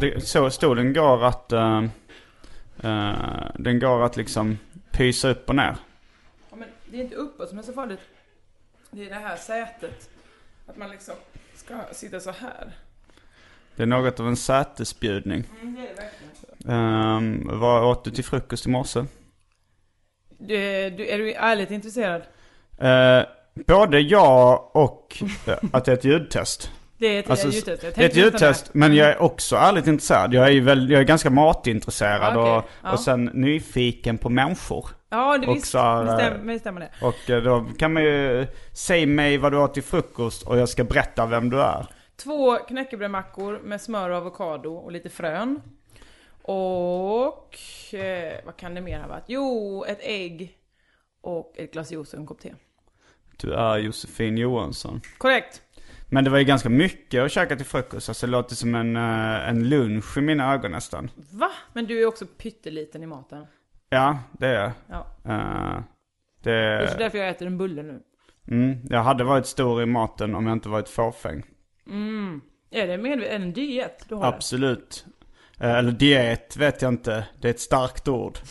Det, så stolen går att... eh, eh, den går att liksom pysa upp och ner. Ja, men det är inte uppåt som är så farligt. Det är det här sätet. Att man liksom ska sitta så här. Det är något av en sätesbjudning. Mm, det är det verkligen. Um, vad åt du till frukost i morse? Du, du, är du ärligt intresserad? Eh, både ja och att det är ett ljudtest. Det är ett Alltså, ljudtest. Jag ett ljudtest, men jag är också ärligt intresserad. Jag är, väl, jag är ganska matintresserad Ja, okej. och, Ja. och sen nyfiken på människor. Ja, det Och visst. har, det eh, stämmer, det stämmer det. Och eh, då kan man ju säga mig vad du åt till frukost och jag ska berätta vem du är. Två knäckebrödmackor med smör och avokado och lite frön. Och... Eh, vad kan det mer ha varit? Jo, ett ägg och ett glas juice och en kopp te. Du är Josefin Johansson. Korrekt. Men det var ju ganska mycket att käka till frukost. Alltså det låter som en, eh, en lunch i mina ögon nästan. Va? Men du är också pytteliten i maten. Ja, det är jag. Ja. Eh, Det är det, därför jag äter en bulle nu. mm, jag hade varit stor i maten om jag inte varit fåfäng. Är det med, är det en diet du har? Absolut. Eh, Eller diet vet jag inte. Det är ett starkt ord.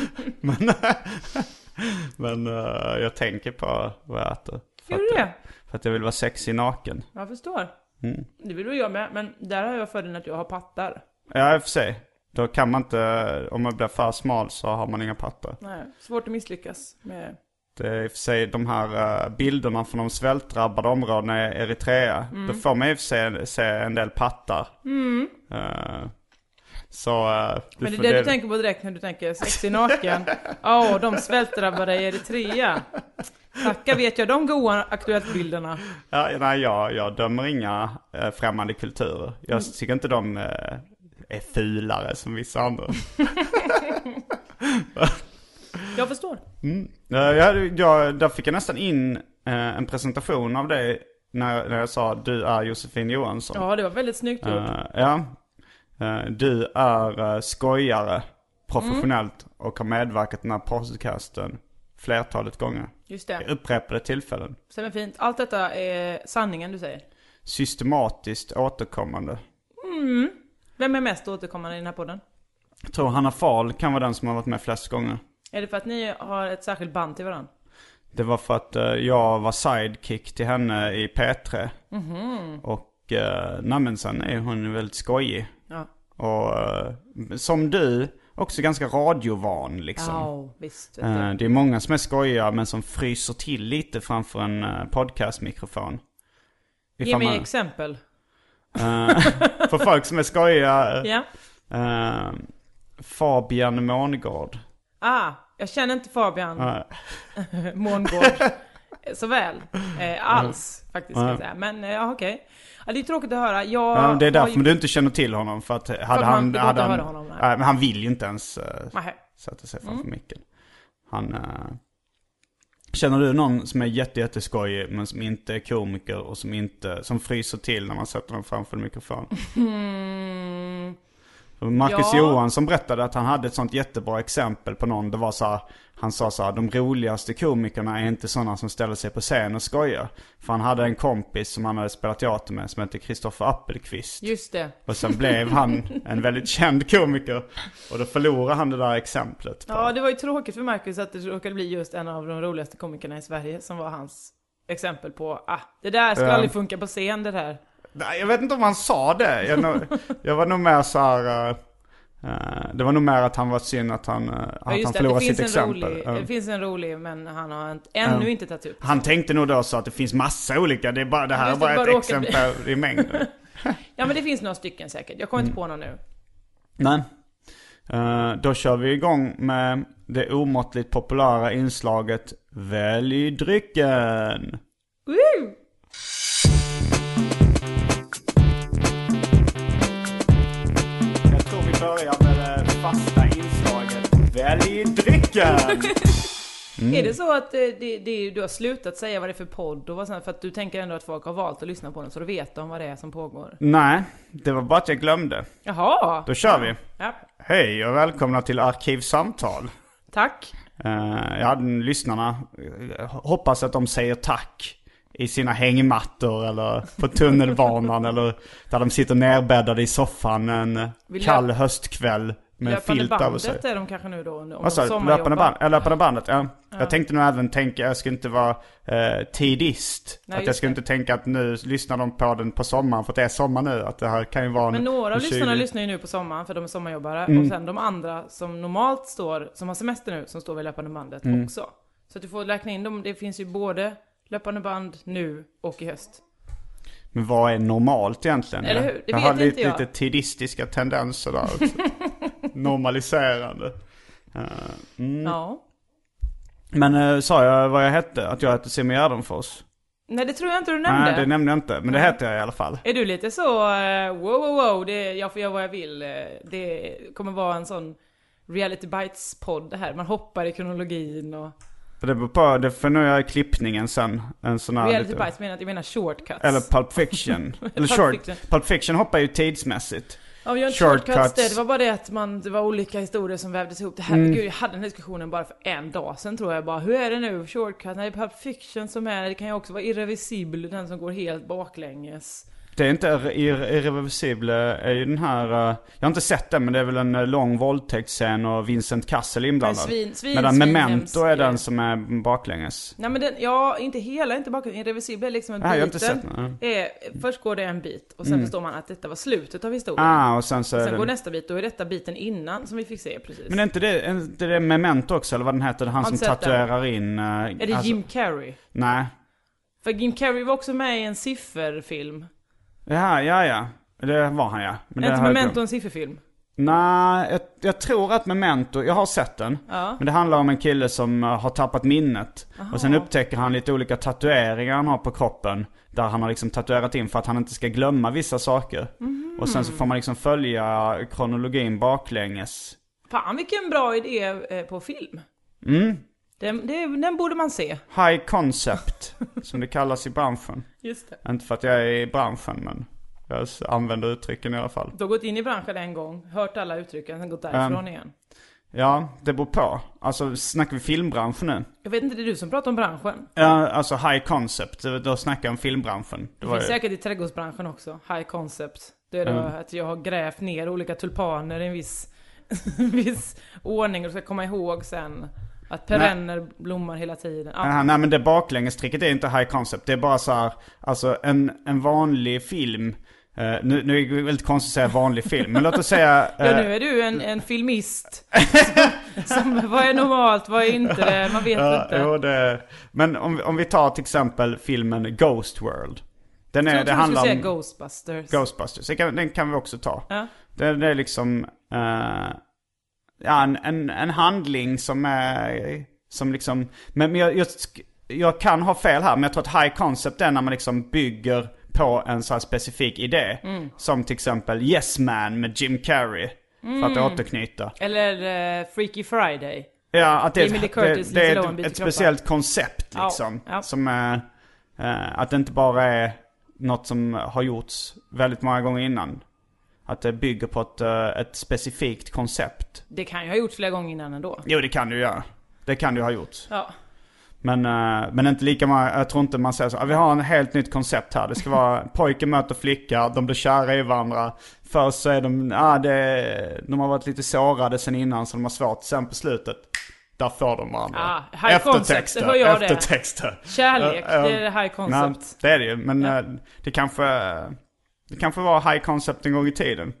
men men eh, jag tänker på vad jag äter. Gör du det? För att jag vill vara sexig naken. Jag förstår. Mm. Det vill du jag med, men där har jag fördelen att jag har pattar. Ja, i och för sig. Då kan man inte, om man blir för smal så har man inga pattar. Nej, svårt att misslyckas med... Det är i och för sig de här eh, bilderna från de svältdrabbade områdena i Eritrea. Mm. Då får man i och för sig se en del pattar. Eh, så... eh, du Men det är det du tänker på direkt när du tänker sexig naken. Åh, de svältdrabbade i Eritrea. Tacka vet jag de goa Aktuellt-bilderna. Ja, nej, jag, jag dömer inga eh, främmande kulturer. Jag Mm. tycker inte de eh, är fulare som vissa andra. Jag förstår. Eh, jag, jag, där fick jag nästan in eh, en presentation av dig när, när jag sa du är Josefin Johansson. Ja, det var väldigt snyggt gjort. Eh, ja. Eh, du är uh, skojare professionellt och har medverkat i den här podcasten flertalet gånger. Just det. Upprepade tillfällen. Stämmer fint. Allt detta är sanningen du säger. Systematiskt återkommande. Vem är mest återkommande i den här podden? Jag tror Hanna Fahl kan vara den som har varit med flest gånger. Är det för att ni har ett särskilt band till varandra? Det var för att eh, jag var sidekick till henne i P3. Och uh, nej, men sen är hon väldigt skojig. Ja. Och eh, som du, också ganska radiovan liksom. Ja, visst. Eh, det är många som är skojiga men som fryser till lite framför en uh, podcastmikrofon. Ge mig man- exempel. eh, för folk som är skojiga. eh, eh, Fabian Mångård. Ah, jag känner inte Fabian Eh, Mångård så väl. Eh, alls faktiskt säga. Men eh, ja, okej. Ja, det är tråkigt att höra. Jag Ja, det är därför ju- du inte känner till honom. För att hade han... inte Hade han honom, nej. men han vill ju inte ens uh, sätta sig Mm. framför micken. Han... eh, känner du någon som är jätte, jätteskojig men som inte är komiker och som inte... Som fryser till när man sätter dem framför en mikrofon? Mm, Marcus Ja. Johansson berättade att han hade ett sånt jättebra exempel på någon. Det var så här, han sa så här, de roligaste komikerna är inte sådana som ställer sig på scen och skojar. För han hade en kompis som han hade spelat teater med som hette Kristoffer Appelqvist. just det. Och sen blev han en väldigt känd komiker. Och då förlorade han det där exemplet. Ja, det var ju tråkigt för Marcus att det råkade bli just en av de roligaste komikerna i Sverige som var hans exempel på, ah, det där skulle Ja. aldrig funka på scen det där. Nej, jag vet inte om han sa det. Jag, jag var nog mer så här... eh, eh, det var nog mer att han var synd att han, uh, Ja, att han förlorade sitt exempel. rolig, Ja. det finns en rolig, men han har inte, ännu Ja. inte tagit upp. Han tänkte nog då så att det finns massa olika, det, är bara, det här är bara det ett bara råkar bli- exempel i mängden. Ja, men det finns några stycken säkert. Jag kommer Mm. inte på någon nu. Nej. Eh, då kör vi igång med det omåttligt populära inslaget Välj drycken. Woo! Fasta inslaget Välj drycken. Mm. Är det så att eh, det, det, du har slutat säga vad det är för podd och vad sånt, för att du tänker ändå att folk har valt att lyssna på den så då vet de vad det är som pågår? Nej, det var bara att jag glömde. Jaha! Då kör vi. Ja, Hej och välkomna till Arkivsamtal. tack. Uh, ja, lyssnarna eh, hoppas att de säger tack i sina hängmattor eller på tunnelbanan eller där de sitter nerbäddade i soffan en Vi kall löp- höstkväll med Löpande filt över sig. bandet är de kanske nu då. Om Vad sa du? Löpande, band, äh, löpande bandet? Ja. Jag tänkte nog även tänka, jag ska inte vara eh, tidist. Nej, att jag ska det. inte tänka att nu lyssnar de på den på sommaren för att det är sommar nu. Att det här kan ju vara en, Men några av lyssnarna 20 lyssnar ju nu på sommaren för de är sommarjobbare. Mm. Och sen de andra som normalt står, som har semester nu, som står vid löpande bandet Mm. också. Så att du får räkna in dem. Det finns ju både löpande band nu och i höst. Men vad är normalt egentligen? Eller hur? Det jag vet har inte lite, jag. lite tidistiska tendenser där. Normaliserande. Eh, mm. Ja. Men eh, sa jag vad jag hette? Att jag hette Simon Gärdenfors? Nej, det tror jag inte du nämnde. Nej, det nämnde jag inte. Men det heter jag i alla fall. Är du lite så, eh, wow, wow, wow, det, jag får göra vad jag vill. Det kommer vara en sån reality bites-podd det här. Man hoppar i kronologin och... För det beror på, det får nog göra i klippningen sen. En sån här Reality lite- bites menar att jag menar shortcuts. Eller Pulp Fiction. Eller short. Pulp Fiction hoppar ju tidsmässigt. Ja, vi gör inte Shortcuts. shortcuts där. Det var bara det att man, det var olika historier som vävdes ihop. Det här, Mm. gud, jag hade den här diskussionen bara för en dag sedan tror jag bara. Hur är det nu? Shortcut? Nej, det är Pulp Fiction som är, det kan ju också vara irreversibel, den som går helt baklänges. Det är inte ir- irreversible, är ju den här, eh, jag har inte sett den men det är väl en eh, lång våldtäktsscen och Vincent Cassel inblandad. svin, svin, Medan svin, Memento är den som är baklänges. Nej men den, ja, inte hela, inte baklänges. Irreversibel är liksom en Nej, jag inte biten. sett den. Är, först går det en bit och sen förstår man att detta var slutet av historien. Ah, och sen så är sen går det... nästa bit, då är detta biten innan som vi fick se precis. Men är inte det, är inte det Memento också eller vad den heter? Han som sett den. tatuerar in... eh, är det alltså- Jim Carrey? Nej. För Jim Carrey var också med i en sifferfilm. Ja, ja, ja. Det var han ja. Men det inte har jag Memento glömt. en sifferfilm? Nej, jag, jag tror att Memento, jag har sett den. Ja. Men det handlar om en kille som eh, har tappat minnet. Och sen upptäcker han lite olika tatueringar han har på kroppen. Där han har liksom tatuerat in för att han inte ska glömma vissa saker. Mhm. Och sen så får man liksom följa kronologin baklänges. Fan vilken bra idé eh, på film. Mm. Den, det, den borde man se. High concept, som det kallas i branschen. Just det. Inte för att jag är i branschen men jag använder uttrycken i alla fall. Du har gått in i branschen en gång, hört alla uttrycken, sen gått därifrån igen. Ja, det beror på. Alltså snackar vi filmbranschen nu? Jag vet inte, det är du som pratar om branschen. Ja, alltså high concept. Då snackar jag om filmbranschen. Det Det finns ju... säkert i trädgårdsbranschen också, high concept. Det är då Mm. att jag har grävt ner olika tulpaner i en viss, en viss ordning och ska komma ihåg sen att perenner blommar hela tiden. Ja. Aha, nej men det baklängestricket är inte high concept. Det är bara så här, alltså en, en vanlig film. eh, nu, nu är det väldigt konstigt att säga vanlig film, men låt oss säga... Ja, eh, nu är du en, en filmist. som, vad är normalt, vad är inte det? Man vet ja, inte. jo, det, men om, om vi tar till exempel filmen Ghost World. Den, är, jag det handlar om Ghostbusters. Ghostbusters. Den kan, den kan vi också ta. Ja. Det, det är liksom... ja, en, en, en handling som är... Som liksom... Men, men jag, jag, jag kan ha fel här, men jag tror att high concept är när man liksom bygger på en så här specifik idé. Mm. Som till exempel Yes Man med Jim Carrey. För Mm. att återknyta. Eller eh, Freaky Friday. Ja, att det, Curtis, det, det Lindsay är ett, ett speciellt koncept Ja, liksom. ja. Som är... eh, att det inte bara är något som har gjorts väldigt många gånger innan. Att det bygger på ett, eh, ett specifikt koncept. Det kan jag ha gjort flera gånger innan ändå. Jo, det kan du göra. Det kan du ha gjort. Ja. Men, eh, men inte lika många, jag tror inte man säger så. "Ah, Vi har en helt nytt koncept här. Det ska vara pojke möter flicka, de blir kära i varandra. Först så är de, ah, det, de har varit lite sårade sen innan så de har svårt. Sen på slutet, där får de varandra. Ah, det. eftertexter. Kärlek, Ja, ja. det är high concept. Nej, det är det ju. Men eh, det kanske, det kanske var high concept en gång i tiden.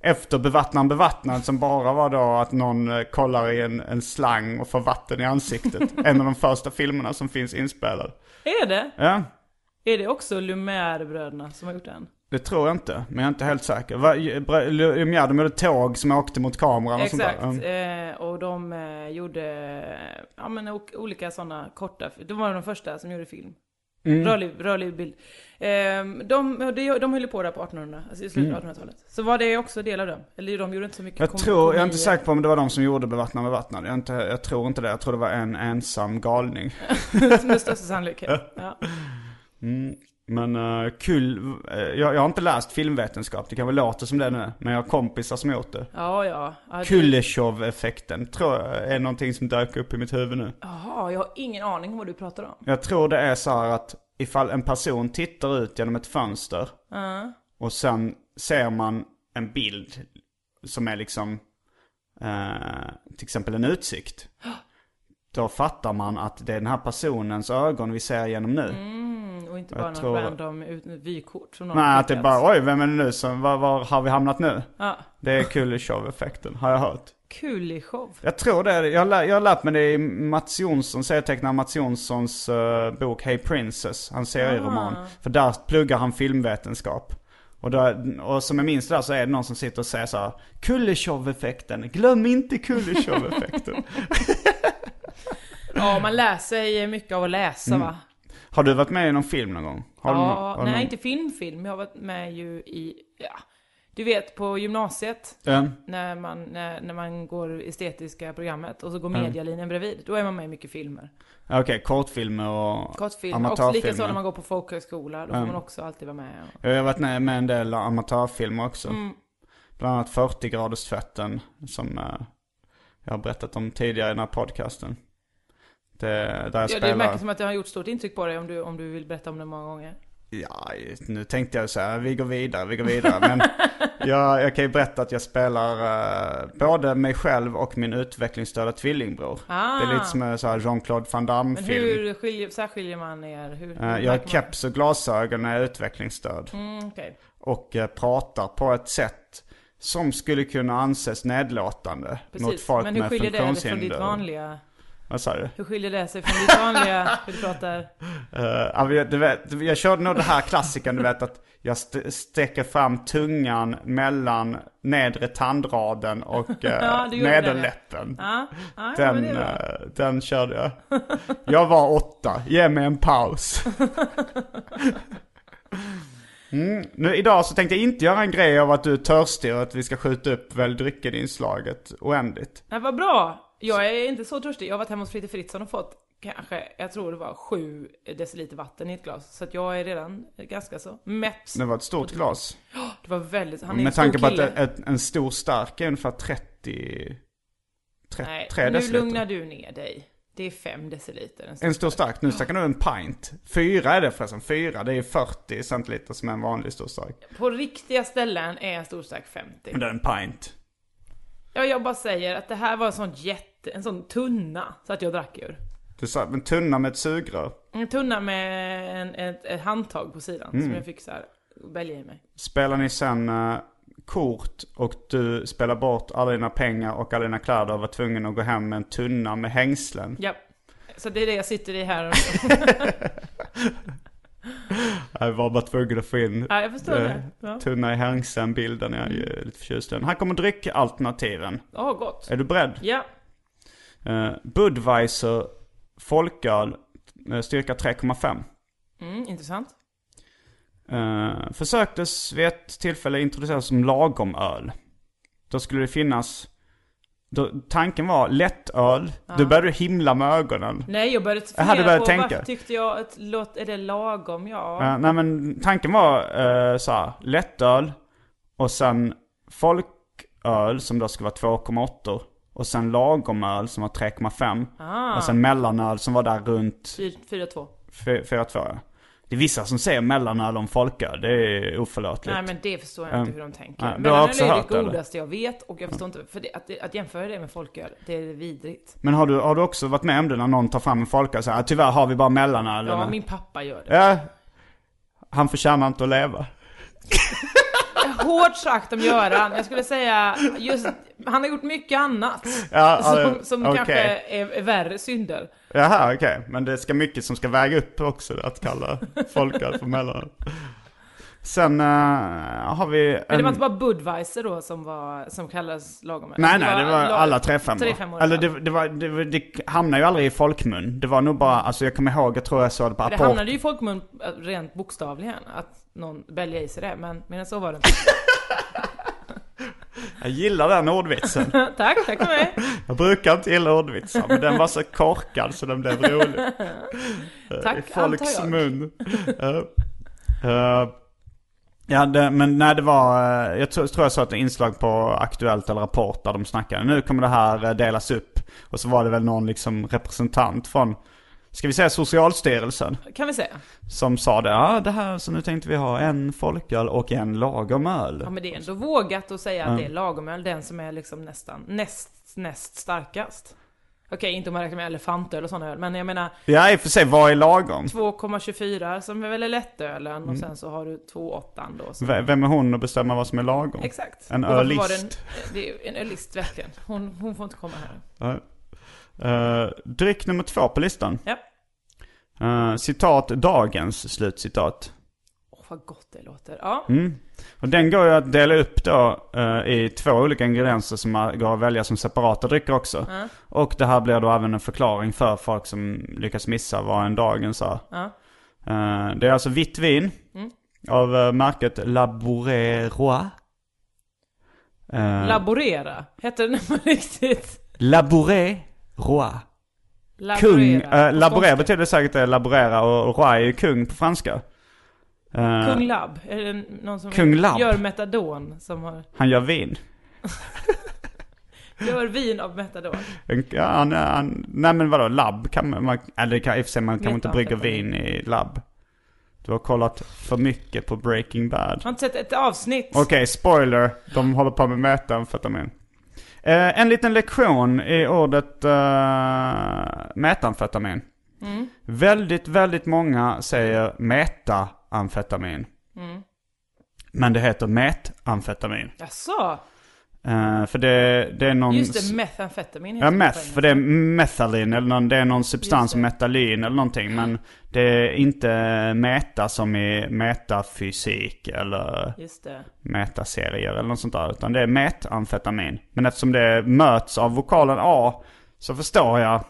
Efter bevattnaren bevattnad som bara var då att någon eh, kollar i en, en slang och får vatten i ansiktet. en av de första filmerna som finns inspelad. Är det? Ja, Är det också Lumière-bröderna som har gjort den? det tror jag inte. Men jag är inte helt säker. Lumière, de gjorde tåg som åkte mot kameran och sånt Exakt, där. Mm. eh, och de eh, gjorde ja, men, olika sådana korta, de var de första som gjorde film. Mm. Rörlig, rörlig bild. Eh, de, de, de höll på där på 1800, alltså i slutet av 1800-talet. Så var det också del av dem? Eller de gjorde inte så mycket Mm. Jag tror, jag är inte säker på om det var de som gjorde Bevattnad bevattnad. Jag, inte, jag tror inte det. Jag tror det var en ensam galning. Med största sannolikhet. Ja. Men uh, kul, eh, jag, jag har inte läst filmvetenskap, det kan väl låta som det nu. Men jag har kompisar som gjort det. Ja, ja. ja Kuleshov-effekten tror jag är någonting som dök upp i mitt huvud nu. Jaha, jag har ingen aning om vad du pratar om. Jag tror det är så här att ifall en person tittar ut genom ett fönster och sen ser man en bild som är liksom eh, till exempel en utsikt. Då fattar man att det är den här personens ögon vi ser genom nu. Mm, och inte bara något tror- random ut- vykort som någon Nej, att det skickat. bara oj, vem är det nu som, var, var har vi hamnat nu? Ja. Det är Kuleshov-effekten, har jag hört. Kulishow. Jag tror det. Jag, har lä- jag har lärt mig det i Mats Jonsson, serietecknaren Mats Jonssons eh, bok Hey Princess, hans serieroman. Ah. För där pluggar han filmvetenskap. Och, där, och som jag minns det där så är det någon som sitter och säger så här, Kuleshov-effekten, glöm inte Kuleshov-effekten. Ja, man lär sig mycket av att läsa Mm. va? har du varit med i någon film någon gång? Har Ja, du nej någon- inte filmfilm. Jag har varit med ju i, ja. Du vet på gymnasiet, Ja. när man, när, när man går estetiska programmet och så går Mm. medialinjen bredvid. Då är man med i mycket filmer. Okej, kortfilmer och Kortfilmer. Och amatörfilmer. likaså när man går på folkhögskola. Då får Mm. man också alltid vara med. Jag har varit med med en del amatörfilmer också. Mm. Bland annat 40 graders tvätten som eh, jag har berättat om tidigare i den här podcasten. Det, där jag Ja, det spelar... märker som att det har gjort stort intryck på dig om du, om du vill berätta om det många gånger. Ja, nu tänkte jag så här, vi går vidare, vi går vidare. Men jag, jag kan ju berätta att jag spelar eh, både mig själv och min utvecklingsstörda tvillingbror. Ah. Det är lite som en så här Jean-Claude Van Men Damme-film. hur skiljer, särskiljer man er? Hur, hur Eh, jag har keps och glasögon när jag är utvecklingsstörd. Mm, okej. och eh, pratar på ett sätt som skulle kunna anses nedlåtande mot Precis. folk Men hur med skiljer det från funktionshinder. ditt vanliga... Vad sa du? Hur skiljer det sig från ditt vanliga, hur du pratar? Uh, ja, du vet, jag körde nog det här klassiken, du vet att jag st- sträcker fram tungan mellan nedre tandraden och uh, Ja, nederläppen. Ja, ja, ja Den, eh, den körde jag. Jag var åtta, ge mig en paus. Mm. Nu, idag så tänkte jag inte göra en grej av att du är törstig och att vi ska skjuta upp väl dryckeninslaget oändligt. Nej, vad bra. Jag är inte så törstig. Jag har varit hemma hos Fritte Fritzson och fått kanske, jag tror det var sju deciliter vatten i ett glas. Så att jag är redan ganska så mätt. Det var ett stort glas. Det var väldigt, han är Med tanke på att ett, en stor stark är ungefär 30... 3 Nej, 3 nu deciliter. lugnar du ner dig. Det är fem deciliter. En stor En stor stark, nu snackar du en pint. Fyra är det förresten, fyra. Det är 40 centiliter som är en vanlig stor stark. På riktiga ställen är en stor stark 50. Men det är en pint. Ja, jag bara säger att det här var en sån jätte, en sån tunna, så att jag drack ur. Du sa, en tunna med ett sugrör. En tunna med en, ett, ett handtag på sidan Mm. som jag fick så här välja i mig. Spelar ni sen eh, kort och du spelar bort alla dina pengar och alla dina kläder och var tvungen att gå hem med en tunna med hängslen. Ja. Så det är det jag sitter i här. Jag var bara tvungen att få in ja, jag förstår eh, det. Ja. tunna i hängseln-bilden. Jag är ju lite förtjust i den. Här kommer dryckalternativen. Åh, gott. Är du beredd? Ja. Uh, Budweiser folköl, eh, styrka 3,5. Mm, intressant. Uh, försöktes vid ett tillfälle introduceras som lagomöl. Då skulle det finnas, då, tanken var lättöl, du började himla med ögonen. Nej, jag började fundera började på tänka. varför tyckte jag att låt, är det lagom? Ja. Uh, nej men tanken var uh, såhär, lättöl och sen folköl som då skulle vara 2,8 och sen lagomöl som var 3,5 Ah. och sen mellanöl som var där runt Fyr- 4-2. 4,2 ja. Det är vissa som säger mellanöl om folköl, det är oförlåtligt. Nej men det förstår jag inte hur de tänker. nej, Mellanöl är hört det det, eller? godaste jag vet och jag förstår inte, för det, att, att jämföra det med folköl, det är vidrigt. Men har du, har du också varit med om det när någon tar fram en folköl och säger att tyvärr har vi bara mellanöl? Ja, min pappa gör det. ja. Han förtjänar inte att leva. Hårt sagt om Göran, jag skulle säga just, han har gjort mycket annat. Ja, som som okej. kanske är, är värre synder. Jaha, okej. Men det ska mycket som ska väga upp också att kalla folköl för mellanöl. Sen eh, har vi en... Men det var inte bara Budweiser då som var, som kallades lagom? Nej, nej, det var la- alla tre femmor. tre femmor, Eller ja. det, det, var, det, var- det hamnade ju aldrig i folkmun. Det var nog bara, alltså jag kommer ihåg, jag tror jag såg det på Det Apport. hamnade ju i folkmun äh, rent bokstavligen, att någon bälgade i sig det, men, men så var det inte. Jag gillar den ordvitsen. tack, tack för mig. Jag brukar inte gilla ordvitsar, men den var så korkad så den blev rolig. Tack, I folks mun. Ja. Eh, ja, det, men nej det var, eh, jag tror, jag såg ett inslag på Aktuellt eller Rapport där de snackade. Nu kommer det här eh, delas upp. Och så var det väl någon liksom representant från, ska vi säga Socialstyrelsen? Kan vi säga. Som sa det, ja det här så nu tänkte vi ha en folköl och en lagomöl. Ja men det är ändå vågat att säga att det är lagomöl, den som är liksom nästan näst, näst starkast. Okej, inte om man räknar med elefantöl och sådana öl, men jag menar Ja i och för sig, vad är lagom? 2,24 som är väl är lättölen Mm. och sen så har du 2,8 då. V- Vem är hon att bestämma vad som är lagom? Exakt. En Och varför var ölist. det En, det är ju en ölist verkligen. Hon, hon får inte komma här. Ja. Eh, dryck nummer två på listan. Ja. Eh, citat dagens, slutcitat. Vad gott det låter. Ja. Mm. Och den går ju att dela upp då eh, i två olika ingredienser som man går att välja som separata drycker också. Ja. Och det här blir då även en förklaring för folk som lyckas missa vad en dagens är. Ja. Eh, det är alltså vitt vin Mm. av uh, märket Labouré Roi. Uh, Laborera. Heter den på riktigt? Labouré Roi. Laborera. Kung, på uh, laborera betyder säkert det, laborera och, och roi är ju kung på franska. Eh, Kung Lab. Är det någon som Kung Lab? gör metadon? Som har, Han gör vin. gör vin av metadon? Ja, han, han, nej men vadå, labb kan man, eller kan, i och för sig man kan inte brygga vin i labb. Du har kollat för mycket på Breaking Bad. Jag har inte sett ett avsnitt. Okej, spoiler. De håller på med metamfetamin. Eh, en liten lektion i ordet uh, metamfetamin. Mm. Väldigt, väldigt många säger metaamfetamin. Mm. Men det heter metamfetamin. Jaså? Eh, för det, det är någon... Just det, metamfetamin Ja, meth. För det är methalin eller någon, det är någon substans, metalin eller någonting. Men det är inte meta som i metafysik eller metaserier eller något sånt där. Utan det är metamfetamin. Men eftersom det möts av vokalen A så förstår jag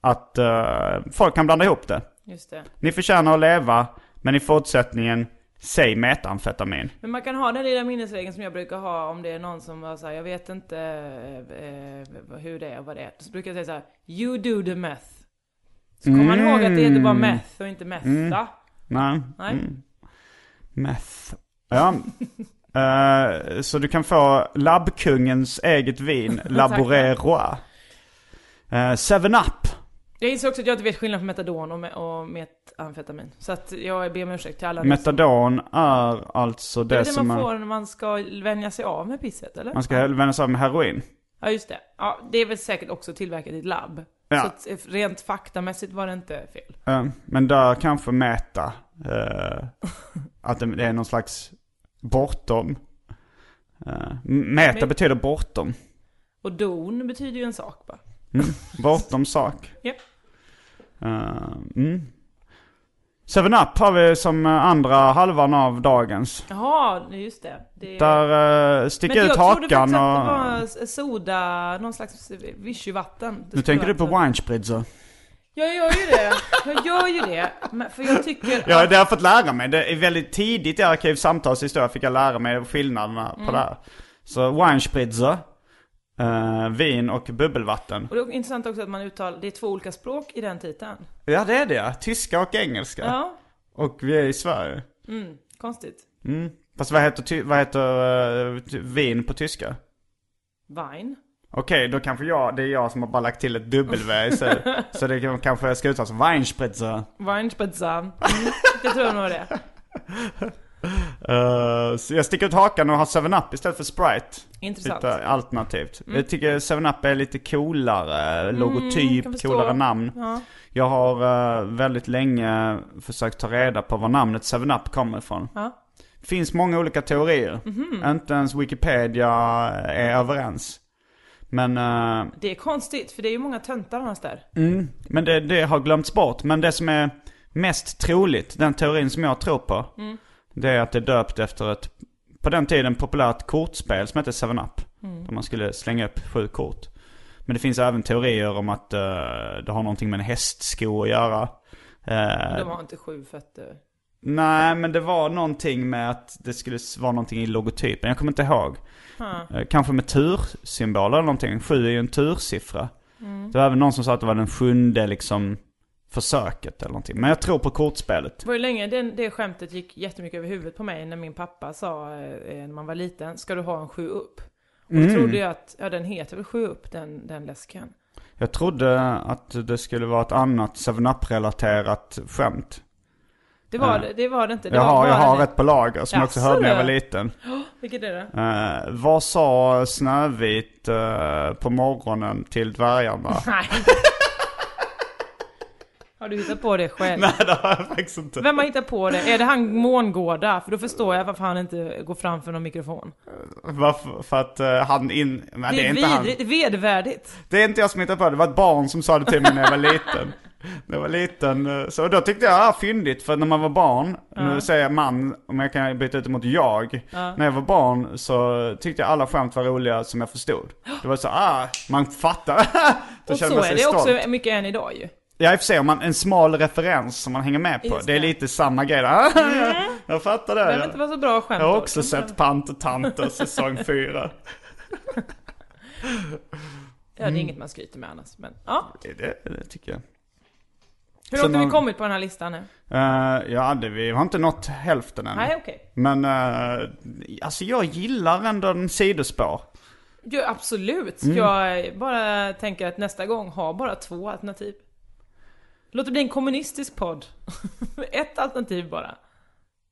att eh, folk kan blanda ihop det. Just det. Ni förtjänar att leva, men i fortsättningen, säg metamfetamin. Men man kan ha den lilla minnesregeln som jag brukar ha om det är någon som var såhär, jag vet inte eh, hur det är och vad det är. Så brukar jag säga så här: you do the meth. Så kommer man ihåg att det heter bara meth och inte metta. Nej. Nej. Mm. Meth. Ja. Eh, så du kan få labbkungens eget vin, Laboré Roi. Uh, Seven Up. Jag inser också att jag inte vet skillnad på metadon och, me- och metamfetamin. Så att jag ber om ursäkt till alla ni som- Metadon är alltså Det det, är det som man får när man ska vänja sig av med pisset, eller? man ska vänja sig av med heroin. Ja, just det. Ja, det är väl säkert också tillverkat i ett labb. Ja. Så eh, rent faktamässigt var det inte fel. Eh, men där kanske meta, eh, att det är någon slags bortom. Uh, meta Men- betyder bortom. Och don betyder ju en sak bara. Bortom sak. Japp. Eh, mm. Seven Up har vi som eh, andra halvan av dagens. Jaha, just det. det... Där uh, sticker Men ut jag trodde hakan faktiskt att det och... var soda, någon slags vichyvatten. Nu tänker du på winespritzer. Jag gör ju det. Jag gör ju det. Men för jag tycker Ja, att... det har jag fått lära mig. Det är väldigt tidigt i Arkivsamtalshistoria fick jag lära mig skillnaderna Mm. på det här. Så winespritzer, eh, vin och bubbelvatten. Och det är intressant också att man uttalar, det är två olika språk i den titeln. Ja, det är det. Tyska och engelska. Ja, Och vi är i Sverige. mm, konstigt. Mm. Fast vad heter, vad heter ty- vin på tyska? Vine. Okej, då kanske jag, det är jag som har bara lagt till ett W så, så det kan, kanske ska uttalas Weinspritzer. Weinspitza. Mm, jag tror nog det. Uh, så jag sticker ut hakan och har 7-Up istället för Sprite. Intressant. Lite alternativt. Jag tycker 7-Up är lite coolare logotyp, kan förstå. coolare namn. Ja. Jag har eh, väldigt länge försökt ta reda på var namnet 7-Up kommer ifrån. Ja. finns många olika teorier. Inte ens Wikipedia är överens. Men, eh, Det är konstigt, för det är ju många töntar annars där. mm, men det, det har glömts bort. Men det som är mest troligt, den teorin som jag tror på. Det är att det är döpt efter ett, på den tiden populärt kortspel som hette 7-Up. Där man skulle slänga upp sju kort. Men det finns även teorier om att eh, det har någonting med en hästsko att göra. Eh, De har inte sju fötter. Nej, men det var någonting med att det skulle vara någonting i logotypen. Jag kommer inte ihåg. Eh, Kanske med tursymboler eller någonting. Sju är ju en tursiffra. Det var även någon som sa att det var den sjunde liksom försöket eller någonting. Men jag tror på kortspelet. Det var ju länge det, det skämtet gick jättemycket över huvudet på mig när min pappa sa eh, när man var liten, ska du ha en sju upp? Och då trodde jag att, ja den heter väl sju upp den, den läsken. Jag trodde att det skulle vara ett annat 7-Up-relaterat skämt. Det var, Ja. det, det var det inte. Det Jag har, jag har det. ett på lager som jag också hörde när jag var liten. Vilket är det? Eh, vad sa Snövit eh, på morgonen till dvärgarna? Nej. Har du hittat på det själv? Nej det har jag faktiskt inte. Vem har hittat på det? Är det han Mångårda? För då förstår jag varför han inte går fram för någon mikrofon. Varför? För att eh, han in... Nej, Det är, inte han. vidrigt, vedervärdigt. Det är inte jag som hittat på det. Det var ett barn som sa det till mig när jag var liten. När jag var liten. eh, Så då tyckte jag, ah, fyndigt. För när man var barn, nu säger jag man, om jag kan byta ut det mot jag. När jag var barn så tyckte jag alla skämt var roliga som jag förstod. Det var så, ah, man fattar. då Och så man är sig det stolt. också mycket än idag ju. Ja i och för sig, om man, en smal referens som man hänger med på. Just Det är det. lite samma grej. Ah, jag, jag fattar det. Det behöver inte vara så bra skämt jag har då. också Kan sett Pant och Tanter säsong 4. Ja, det är inget man skryter med annars. Men ja. Det, det, det tycker jag. Hur långt har vi kommit på den här listan nu? Uh, ja, det, vi har inte nått hälften än. Nej, okej. Men uh, alltså jag gillar ändå en sidospår. Ja, absolut. Mm. Jag bara tänker att nästa gång ha bara två alternativ. Låt det bli en kommunistisk podd. Ett alternativ bara.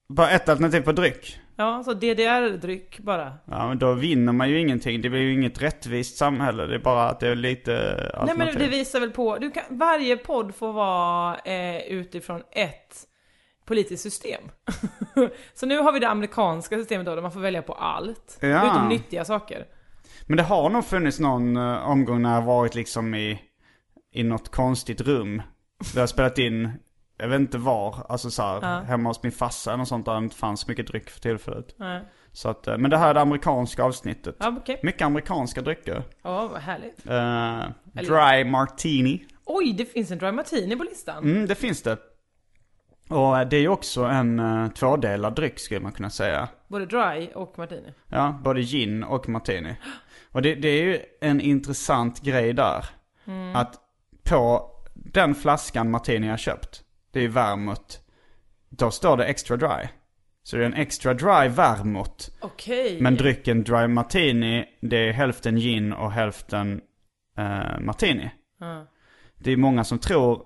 Bara ett alternativ på dryck. Ja, så DDR-dryck bara. Ja, men då vinner man ju ingenting. Det blir ju inget rättvist samhälle. Det är bara att det är lite alternativ. Nej men det visar väl på, du kan, varje podd får vara eh, utifrån ett politiskt system. så nu har vi det amerikanska systemet då, där man får välja på allt. Ja. Utom nyttiga saker. Men det har nog funnits någon uh, omgång när jag varit liksom i, i något konstigt rum. Jag har spelat in, jag vet inte var, alltså så här, hemma hos min farsa eller något sånt där det inte fanns mycket dryck för tillfället. Nej. Så att, eh, men det här är det amerikanska avsnittet. Ja, okej. Mycket amerikanska drycker. Ja, vad härligt. Eh, dry martini. Oj, det finns en dry martini på listan. Mm, det finns det. Och eh, det är ju också en uh, tvådelad dryck skulle man kunna säga. Både dry och martini. Ja, både gin och martini. Och det, det är ju en intressant grej där. Att på den flaskan martini jag köpt, det är ju vermouth. Då står det extra dry. Så det är en extra dry vermouth. Okej. Men drycken dry martini, det är hälften gin och hälften eh, martini. Ja. Det är många som tror,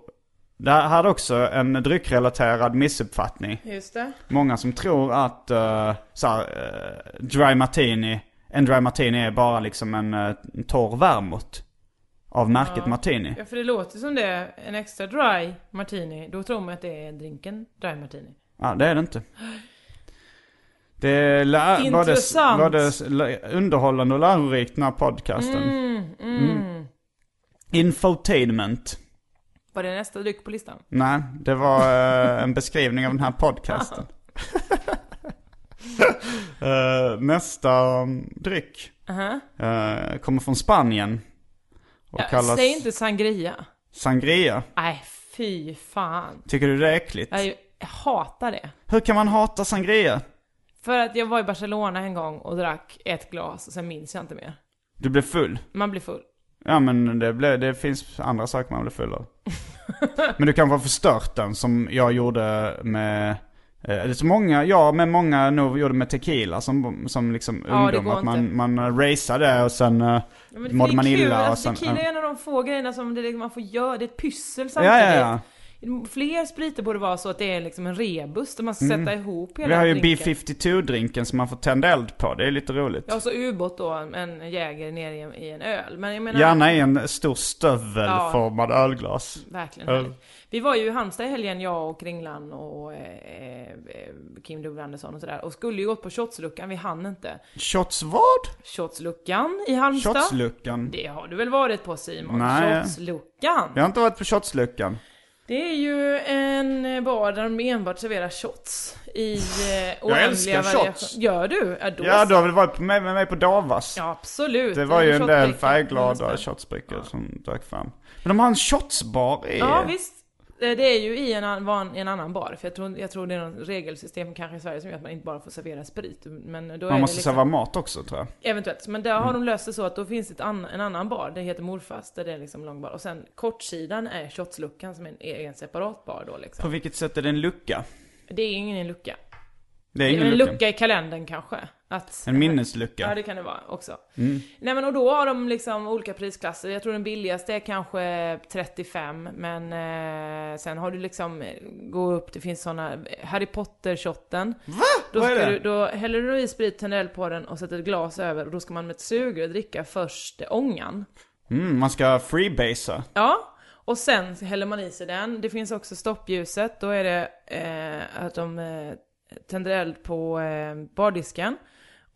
det här är också en dryckrelaterad missuppfattning. Just det. Många som tror att uh, så här, eh, dry martini, en dry martini är bara liksom en, en torr vermouth. Av märket martini. Ja, för det låter som det. En extra dry martini, då tror man att det är drinken dry martini. Ja, det är det inte. Det är lä- både, Intressant. både lä- underhållande och lärorikt den här podcasten. Mm. Infotainment. Var det nästa dryck på listan? Nej, det var eh, en beskrivning av den här podcasten. Eh, nästa um, dryck Aha. eh, kommer från Spanien. Och Ja, kallas Säg inte sangria. sangria. Nej, fy fan. Tycker du det är äckligt? Jag, jag hatar det. Hur kan man hata sangria? För att jag var i Barcelona en gång och drack ett glas och sen minns jag inte mer. Du blev full? Man blir full. Ja men det, blev, det finns andra saker man blir full av. men du kanske har förstört den som jag gjorde med eh, det är så många, jag med många nog gjorde med tequila som, som liksom Ja, ungdom. Att man, inte. man eh, raceade och sen eh, Ja, men mådde man kul. illa och Alltså, sen... tequila ja. är en av de få grejerna som det man får göra. Det är ett pyssel ja, samtidigt. ja, ja. Fler spriter borde vara så att det är liksom en rebus där man ska sätta ihop hela Mm. Vi har ju drinken. B52-drinken som man får tända eld på. Det är lite roligt. Ja, så ubåt då, en jäger ner i en, i en öl. Men jag menar... Gärna i en stor stövelformad ölglas. Verkligen Öl. Vi var ju i Halmstad i helgen, jag och Kringlan och eh, eh, Kim W Andersson och sådär. Och skulle ju gått på shotsluckan, vi hann inte. Shots vad? Shotsluckan i Halmstad. Shotsluckan? Det har du väl varit på Simon? Nej. Shotsluckan. Jag har inte varit på shotsluckan. Det är ju en bar där de enbart serverar shots i eh, Jag älskar variation- shots. Gör du? Ja, då Ja, du har väl varit med, med mig på Davas? Ja, absolut. Det var ju en del färgglada shotsbrickor som drack fram. Men de har en shotsbar i... Ja, visst. Eh, Det är ju i en, van- i en annan bar, för jag tror, jag tror det är något regelsystem kanske i Sverige som gör att man inte bara får servera sprit. Men då är Man måste liksom, servera mat också tror jag. Eventuellt, men där har de löst det så att då finns det ett an, en annan bar, det heter Morfast, där det är liksom långbar. Och sen kortsidan är shotsluckan som är en egen separat bar då På liksom. vilket sätt är det en lucka? Det är ingen lucka. Det är Det är ingen en lucka. lucka i kalendern kanske. Att, En minneslucka. Ja, det kan det vara också. Mm. Nej men och då har de liksom olika prisklasser. Jag tror den billigaste är kanske 35, men eh, sen har du liksom, eh, gå upp, det finns såna Harry Potter-shotten. Va? Då, Vad är ska det? du, då häller du i sprit Tenell på den och sätter ett glas över och då ska man med ett sugrör dricka först ångan. Mm, man ska freebasea. Ja, och sen häller man i sig den. Det finns också stoppljuset, då är det eh, att de eh, tänder eld på eh, bardisken.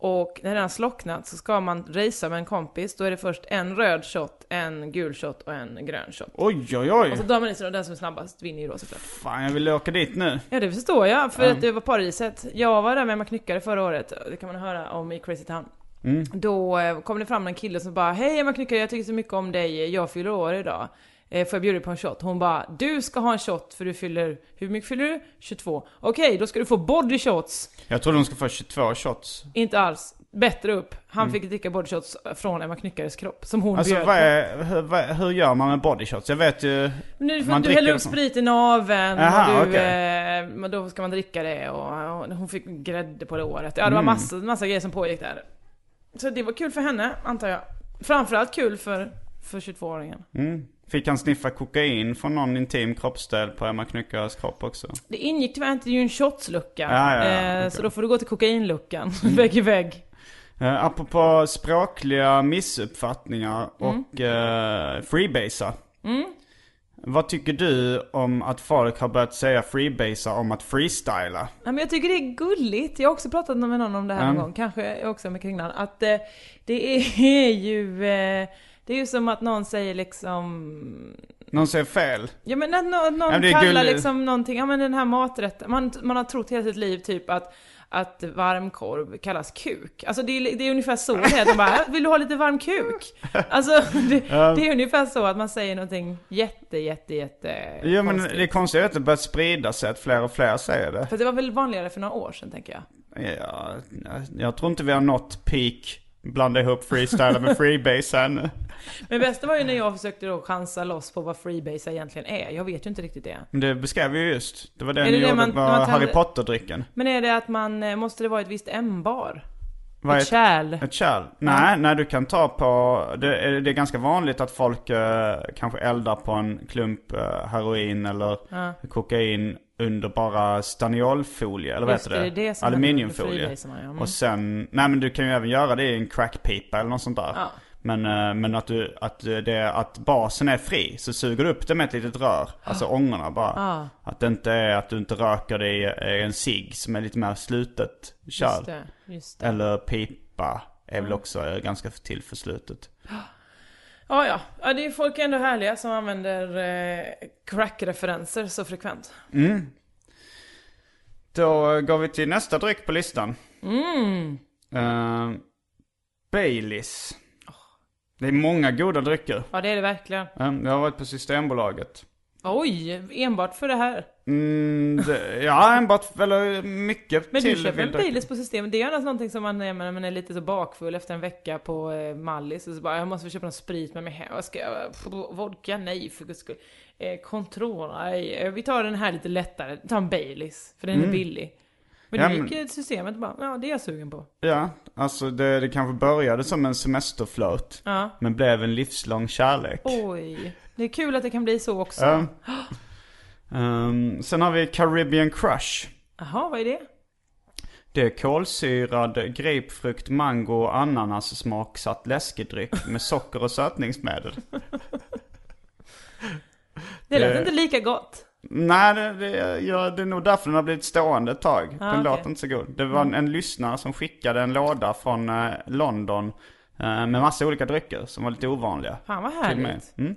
Och när den har slocknat så ska man racea med en kompis, då är det först en röd shot, en gul shot och en grön shot. Oj, oj, oj. Och så drar man i sig den som är snabbast vinner ju då såklart. Fan, jag vill åka dit nu. Ja det förstår jag, för Ja. att det var paradiset. Jag var där med Emma Knyckare förra året, det kan man höra om i Crazy Town. Mm. Då eh, kom det fram en kille som bara Hej Emma Knyckare, jag tycker så mycket om dig, jag fyller år idag. Eh, Får jag bjuda dig på en shot? Hon bara Du ska ha en shot för du fyller, hur mycket fyller du? 22. Okej, då ska du få body shots. Jag trodde de skulle få 22 shots. Inte alls. Bättre upp. Han fick dricka body shots från Emma Knyckares kropp, som hon Mm. Alltså bjöd vad är, hur, vad, hur gör man med body shots? Jag vet ju... Nu, man du häller upp sprit i naveln Aha, och du, okej. eh, då ska man dricka det och, och hon fick grädde på låret. Ja, det var Mm. massa, massa grejer som pågick där. Så det var kul för henne, antar jag. Framförallt kul för, för 22-åringen. Mm. Fick han sniffa kokain från någon intim kroppsdel på Emma Knyckares kropp också? Det ingick tyvärr inte, det är ju en shotslucka. Ja, ja, ja, eh. Mm. Så då får du gå till kokainluckan, vägg i vägg. Eh, apropå språkliga missuppfattningar Mm. och eh, freebasea. Vad tycker du om att folk har börjat säga freebasea om att freestyla? Ja, men jag tycker det är gulligt. Jag har också pratat med någon om det här Mm. någon gång, kanske också med Kringlan. Att eh, det är ju... Eh, det är ju som att någon säger liksom... Någon säger fel? Ja men att nå- någon Ja, kallar liksom någonting, ja men den här maträtten, man, man har trott hela sitt liv typ att att varmkorv kallas kuk. Alltså det är, det är ungefär så det är. De bara, vill du ha lite varm kuk? Alltså det, det är ungefär så att man säger någonting jätte, jätte, jätte Ja men konstigt. det är att det börjat sprida sig att fler och fler säger det. För det var väl vanligare för några år sedan tänker jag. Ja, jag- jag tror inte vi har nått peak blanda ihop freestyle med freebase ännu. Men bästa var ju när jag försökte då chansa loss på vad freebase egentligen är. Jag vet ju inte riktigt det. Men det beskrev vi ju just. Det var det Är ni det gjorde, man- var man Harry Potter-drycken. Men är det att man, eh, måste det vara ett visst M-bar? Vad är Ett kärl? Ett kärl? Nej, nej du kan ta på, det är, det är ganska vanligt att folk eh, kanske eldar på en klump eh, heroin eller Ja. kokain under bara staniolfolie, eller vad Just heter det? det, det Aluminiumfolie. Mm. Och sen, nej men du kan ju även göra det i en crackpipa eller något sånt där. Ja. Men, eh, men att, du, att, det, att basen är fri, så suger du upp det med ett litet rör. Alltså ångorna bara. Ah. Att det inte är att du inte röker det i en cigg som är lite mer slutet kärl. Just det, just det. Eller pipa är väl också ganska till för slutet. Ja, ja. ja det är folk ändå härliga som använder eh, crack-referenser så frekvent. Mm. Då går vi till nästa dryck på listan. Mm. Uh, Baileys. Det är många goda drycker. Ja, det är det verkligen. Um, jag har varit på Systembolaget. Oj, enbart för det här. Mm, det, ja, enbart, eller mycket Men till du köper en. Baileys på systemet. Det är annars någonting som man är när man är lite så bakfull efter en vecka på eh, Mallis. Och så bara, jag måste köpa någon sprit med mig hem. Vad ska jag? Vodka? Nej, för guds skull. Eh, Control? Nej. Eh, Vi tar den här lite lättare. Ta en Baileys, för den är billig. Men men- gick i systemet bara, ja det är jag sugen på. Ja, alltså det, det kanske började som en semesterflöt. Ja. Men blev en livslång kärlek. Oj. Det är kul att det kan bli så också. Ja. Ehm, sen har vi Caribbean Crush. Jaha, vad är det? Det är kolsyrad grapefrukt, mango och ananas smaksatt läskedryck med socker och sötningsmedel. Det lät Det- inte lika gott. Nej, det, det, ja, det är nog därför den har blivit stående ett tag. Ah, den okej. låter inte så god. Det var en, en lyssnare som skickade en låda från eh, London eh, med massa olika drycker som var lite ovanliga. Fan vad härligt. Mm.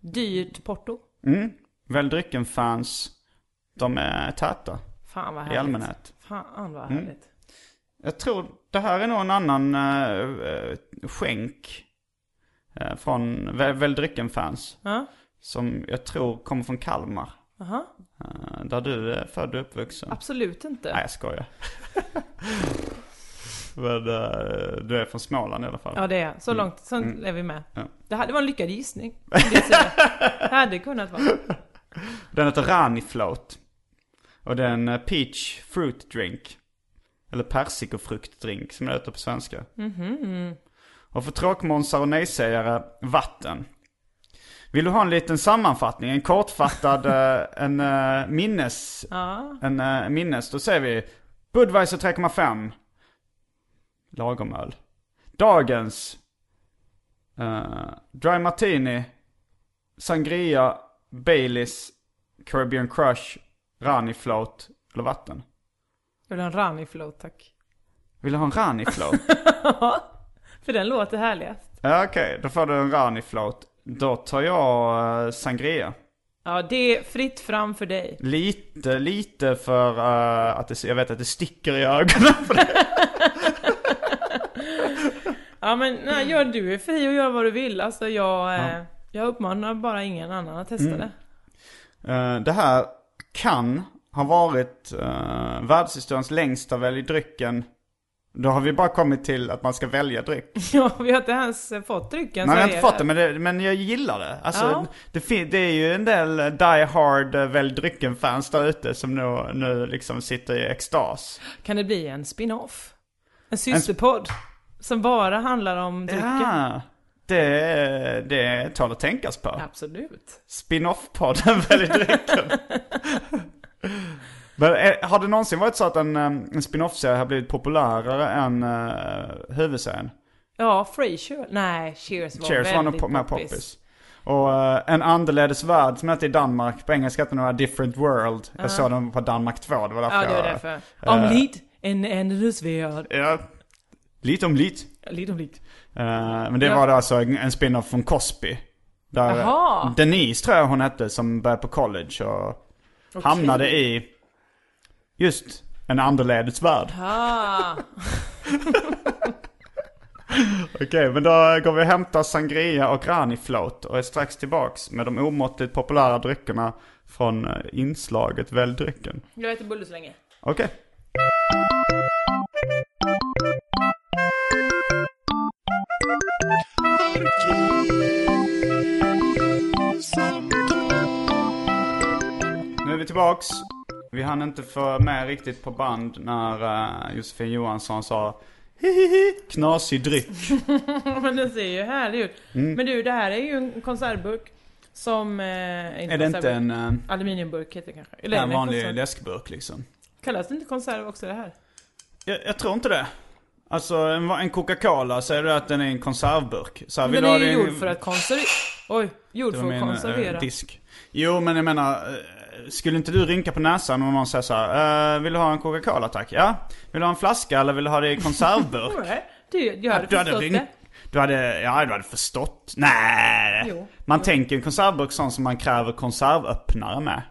Dyrt porto. Mm. Väl drycken-fans, de är täta Fan vad i härligt. allmänhet. Fan vad Mm. härligt. Jag tror det här är nog en annan uh, skänk uh, från Väl, väl drycken-fans. Ja. Som jag tror kommer från Kalmar. Aha. Eh, där du är född och uppvuxen. Absolut inte. Nej, jag skojar. Men eh, du är från Småland i alla fall. Ja det är Så långt, så är vi med. Mm. Ja. Det, hade, det var en lyckad gissning. Det hade kunnat vara. Den heter Rani Float. Och det är en eh, peach fruit drink. Eller persikofruktdrink som det heter på svenska. Och för tråkmånsar och nejsägare, vatten. Vill du ha en liten sammanfattning, en kortfattad eh, en, eh, minnes, Ja. en eh, minnes, då säger vi Budweiser 3,5. Lagomöl. Dagens eh, Dry Martini, Sangria, Baileys, Caribbean Crush, Rani Float eller vatten. Jag vill ha en Rani float tack. Vill du ha en Rani Float? För den låter härligast. ja, okej, då får du en Rani Float. Då tar jag eh, Sangria. Ja, det är fritt fram för dig. Lite, lite för eh, att det, jag vet att det sticker i ögonen på dig. Ja men nej, gör, du är fri att göra vad du vill. Alltså jag, eh, jag uppmanar bara ingen annan att testa det. Eh, det här kan ha varit uh, världshistoriens längsta välj drycken. Då har vi bara kommit till att man ska välja dryck. Ja, vi har inte ens eh, fått drycken. Nej, jag har inte fått det men, det, men jag gillar det. Alltså, Ja. det, det är ju en del eh, die hard uh, välj drycken-fans där ute som nu, nu liksom sitter i extas. Kan det bli en spin-off? En systerpodd? Som bara handlar om drycken? Ja, det, det tål att tänkas på. Absolut. Spin-off-podden välj drycken. Men eh, har det någonsin varit så att en, eh, en spin-off-serie har blivit populärare än uh, huvudserien? Ja, Frasier. Nej, Cheers var Cheers var nog väldigt po- mer poppis. poppis. Och eh, En annorledes värld som heter i Danmark, på engelska heter den A Different World. Jag såg den på Danmark 2, det var därför Ja, det var jag... därför. Om lite, en ändlös värld. Ja, lite om lite. Lite om lite. Eh, men det Ja. var då alltså en en spin-off från Cosby. Där Jaha. Denise tror jag hon hette som började på college och hamnade i just en annorledes värld. Ah, Okej, men då går vi och hämtar Sangria och Rani Float och är strax tillbaks med de omåttligt populära dryckerna från eh, inslaget Välj drycken. jag äter bulle så länge. Okej. Nu är vi tillbaks. Vi hann inte få med riktigt på band när uh, Josefin Johansson sa hihihi, knasig dryck. Men den ser ju härlig ut. Men du, det här är ju en konservburk. Som... Eh, Är det inte en, uh, Aluminiumburk heter det kanske. Eller en vanlig konserv- läskburk liksom? Kallas det inte konserv också det här? Jag, jag tror inte det. Alltså en, en Coca-Cola, säger du att den är en konservburk? Så här, Men den är ju gjord för att konservera. Oj, gjord för att min konservera. eh, disk. Jo, men jag menar, eh, skulle inte du rynka på näsan om någon säger så här, eh, vill du ha en Coca-Cola tack? Ja. Vill du ha en flaska eller vill du ha det i konservburk? Nej, du, jag hade du hade förstått det. Du hade, ja du hade förstått. Nej. Jo. Man tänker en konservburk sån som man kräver konservöppnare med.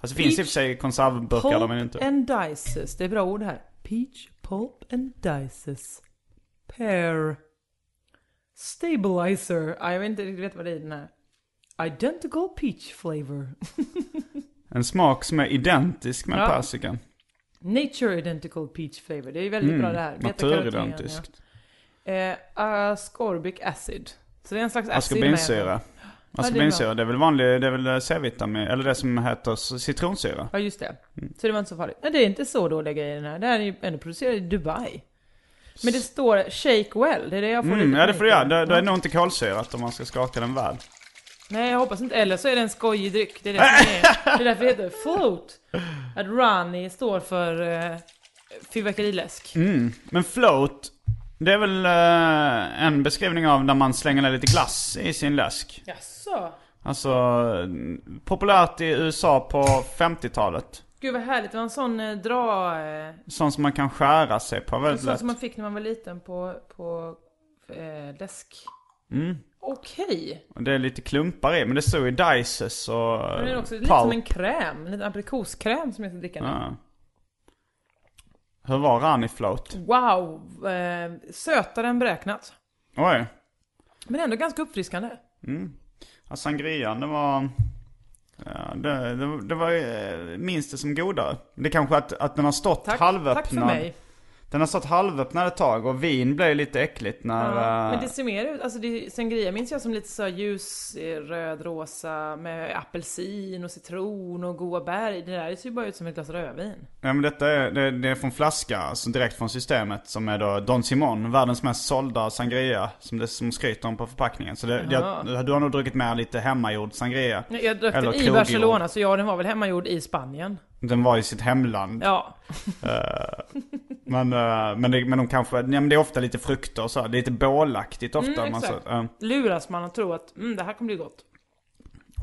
Alltså det finns i och för sig konservburkar de men Pulp inte. and dices. Det är bra ord här. Peach, pulp and dices. Pear. Stabilizer. Ah, jag vet inte riktigt vet vad det är i den här. Identical peach flavor. En smak som är identisk med Ja. persikan. Nature identical peach flavor. Det är väldigt bra det här. Naturidentiskt. ja. Eh, ascorbic acid. Så det är en slags acid Askorbinsyra. med. Askorbinsyra, det är väl vanlig, det är väl C-vitamin, eller det som heter citronsyra. Ja, just det. Mm. Så det var inte så farligt. Nej, det är inte så dåliga grejer den här. Det här är ju ändå producerat i Dubai. Men det står shake well, det är det jag får Mm, lite ja det får du göra. över. Det, det är nog inte kolsyrat om man ska skaka den väl. Nej, jag hoppas inte. Eller så är det en skojig dryck. Det är, det som är, det är därför det heter float. Att Rani står för uh, fyrverkeriläsk. Mm. Men float, det är väl eh, en beskrivning av när man slänger ner lite glass i sin läsk. Jaså? Alltså, populärt i USA på 50-talet. Gud vad härligt. Det var en sån eh, dra... Eh, Sånt som man kan skära sig på en väldigt sån lätt. som man fick när man var liten på, på eh, läsk. Mm. Okej. Det är lite klumpar i, men det står ju Dices och Men det är också lite som en kräm. En liten aprikoskräm som jag ska dricka nu. Ja. Hur var Rani Float? Wow! Eh, sötare än beräknat. Oj. Men ändå ganska uppfriskande. Ja, sangrian, det var... Ja, det, det, det var eh, minst det som godare. Det är kanske att, att den har stått Tack, halvöppnad. tack för mig. Den har stått halvöppnad ett tag och vin blev lite äckligt när... Ja, eh, men det ser mer ut, alltså det, sangria minns jag som lite så här ljus eh, röd, rosa med apelsin och citron och goda bär. Det där ser ju bara ut som ett glas rödvin. Ja men detta är, det, det är från flaska, alltså direkt från systemet. Som är då Don Simon, världens mest sålda sangria. Som det som skryter om på förpackningen. Så det, det, du har nog druckit med lite hemmagjord sangria. Jag drack den i. Barcelona, så ja, den var väl hemmagjord i Spanien. Den var i sitt hemland. Ja, Men, eh, men, det, men de kanske, ja, men det är ofta lite frukter och så. Det är lite bålaktigt ofta. Mm, man så, ja. luras man att tro att mm, det här kommer bli gott.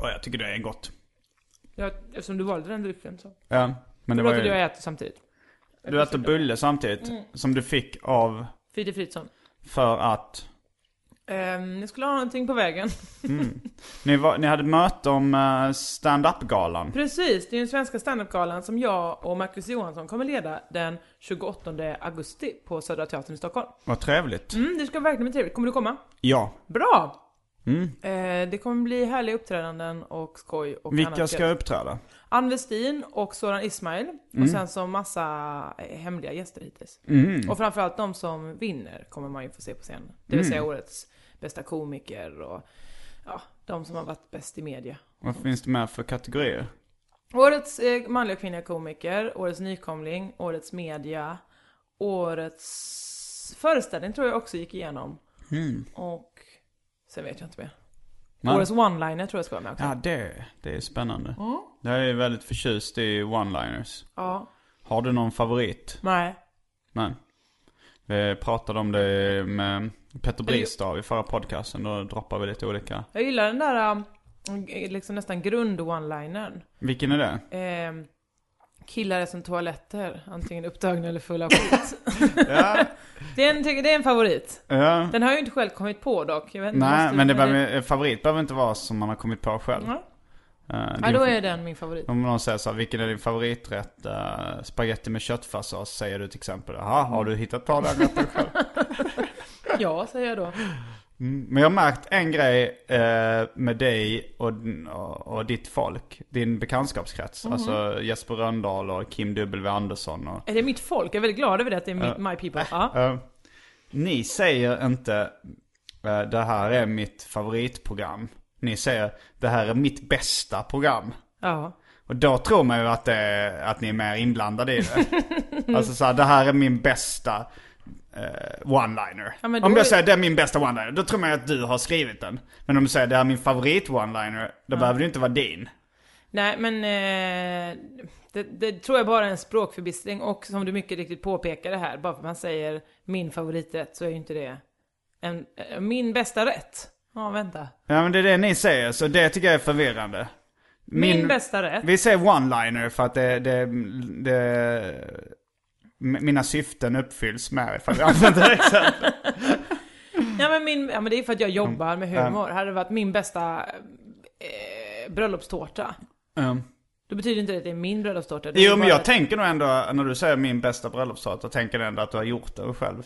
Och jag tycker det är gott. Ja, eftersom du valde den drycken så. Ja, men det Det var ju, jag äter samtidigt. du äter bulle samtidigt. Mm. Som du fick av, Fide Fritzson. för att Um, jag skulle ha någonting på vägen. ni, var, ni hade möte om uh, stand-up-galan. Precis, det är den svenska standup-galan som jag och Marcus Johansson kommer leda den 28 augusti på Södra Teatern i Stockholm. Vad trevligt. Mm, det ska verkligen bli trevligt. Kommer du komma? Ja. Bra! Mm. Eh, det kommer bli härliga uppträdanden och skoj och Vilka annat ska uppträda? Ann Westin och Soran Ismail. Mm. Och sen så massa eh, hemliga gäster hittills. Mm. Och framförallt de som vinner kommer man ju få se på scen. Det vill säga årets bästa komiker och ja, de som har varit bäst i media. Vad finns det med för kategorier? Årets eh, manliga och kvinnliga komiker, årets nykomling, årets media, årets föreställning tror jag också gick igenom. Mm. Och sen vet jag inte mer. Nej. Årets one-liner tror jag ska vara med också. Ja, det, det är spännande. Mm. Jag är väldigt förtjust i one-liners. Ja. Har du någon favorit? Nej. Nej. Vi pratade om det med Petter Bristav i förra podcasten. Då droppade vi lite olika. Jag gillar den där um, liksom nästan grund-one-linern. Vilken är det? Eh, killar är som toaletter, antingen upptagna eller fulla av skit. Ja. det, är en, tycker- det är en favorit. ja. Den har jag ju inte själv kommit på dock. Jag vet, inte, Nej, men det behöver, favorit behöver inte vara som man har kommit på själv. Ja. Eh, ja, din- då är den min favorit. Om någon säger så här, vilken är din favoriträtt? Uh, spaghetti med köttfärssås säger du till exempel. Jaha, har du hittat på den rätten själv? Ja, säger jag då. Mm, Men jag har märkt en grej eh, med dig och, och, ditt folk. Din bekantskapskrets. Mhm. Alltså Jesper Röndahl och Kim W Andersson och... Är det mitt folk? Jag är väldigt glad över det, att det är mitt, my people. Ja. Eh, ni säger inte eh, det här är mitt favoritprogram. Ni säger det här är mitt bästa program. ja. Och då tror man ju att, det, att ni är mer inblandade i det. alltså så här, det här är min bästa eh, one-liner. Ja, om jag är- säger det är min bästa one-liner, då tror man att du har skrivit den. Men om du säger det är min favorit one-liner, då behöver det inte vara din. Nej, men eh, det, det tror jag bara är en språkförbistring. Och som du mycket riktigt påpekade här, bara för att man säger min favoriträtt så är ju inte det en, eh, min bästa rätt. Ja, vänta. Ja men det är det ni säger, så det tycker jag är förvirrande. Min, bästa rätt. Vi säger one-liner för att det, det, det mina syften uppfylls med ifall vi använder det exempel. Ja men, min, ja men det är för att jag jobbar med humor. Hade det varit min bästa eh, bröllopstårta. Um. Då betyder inte det att det är min bröllopstårta. Det Jo men bara jag att- tänker nog ändå, när du säger min bästa bröllopstårta, tänker jag ändå att du har gjort det själv.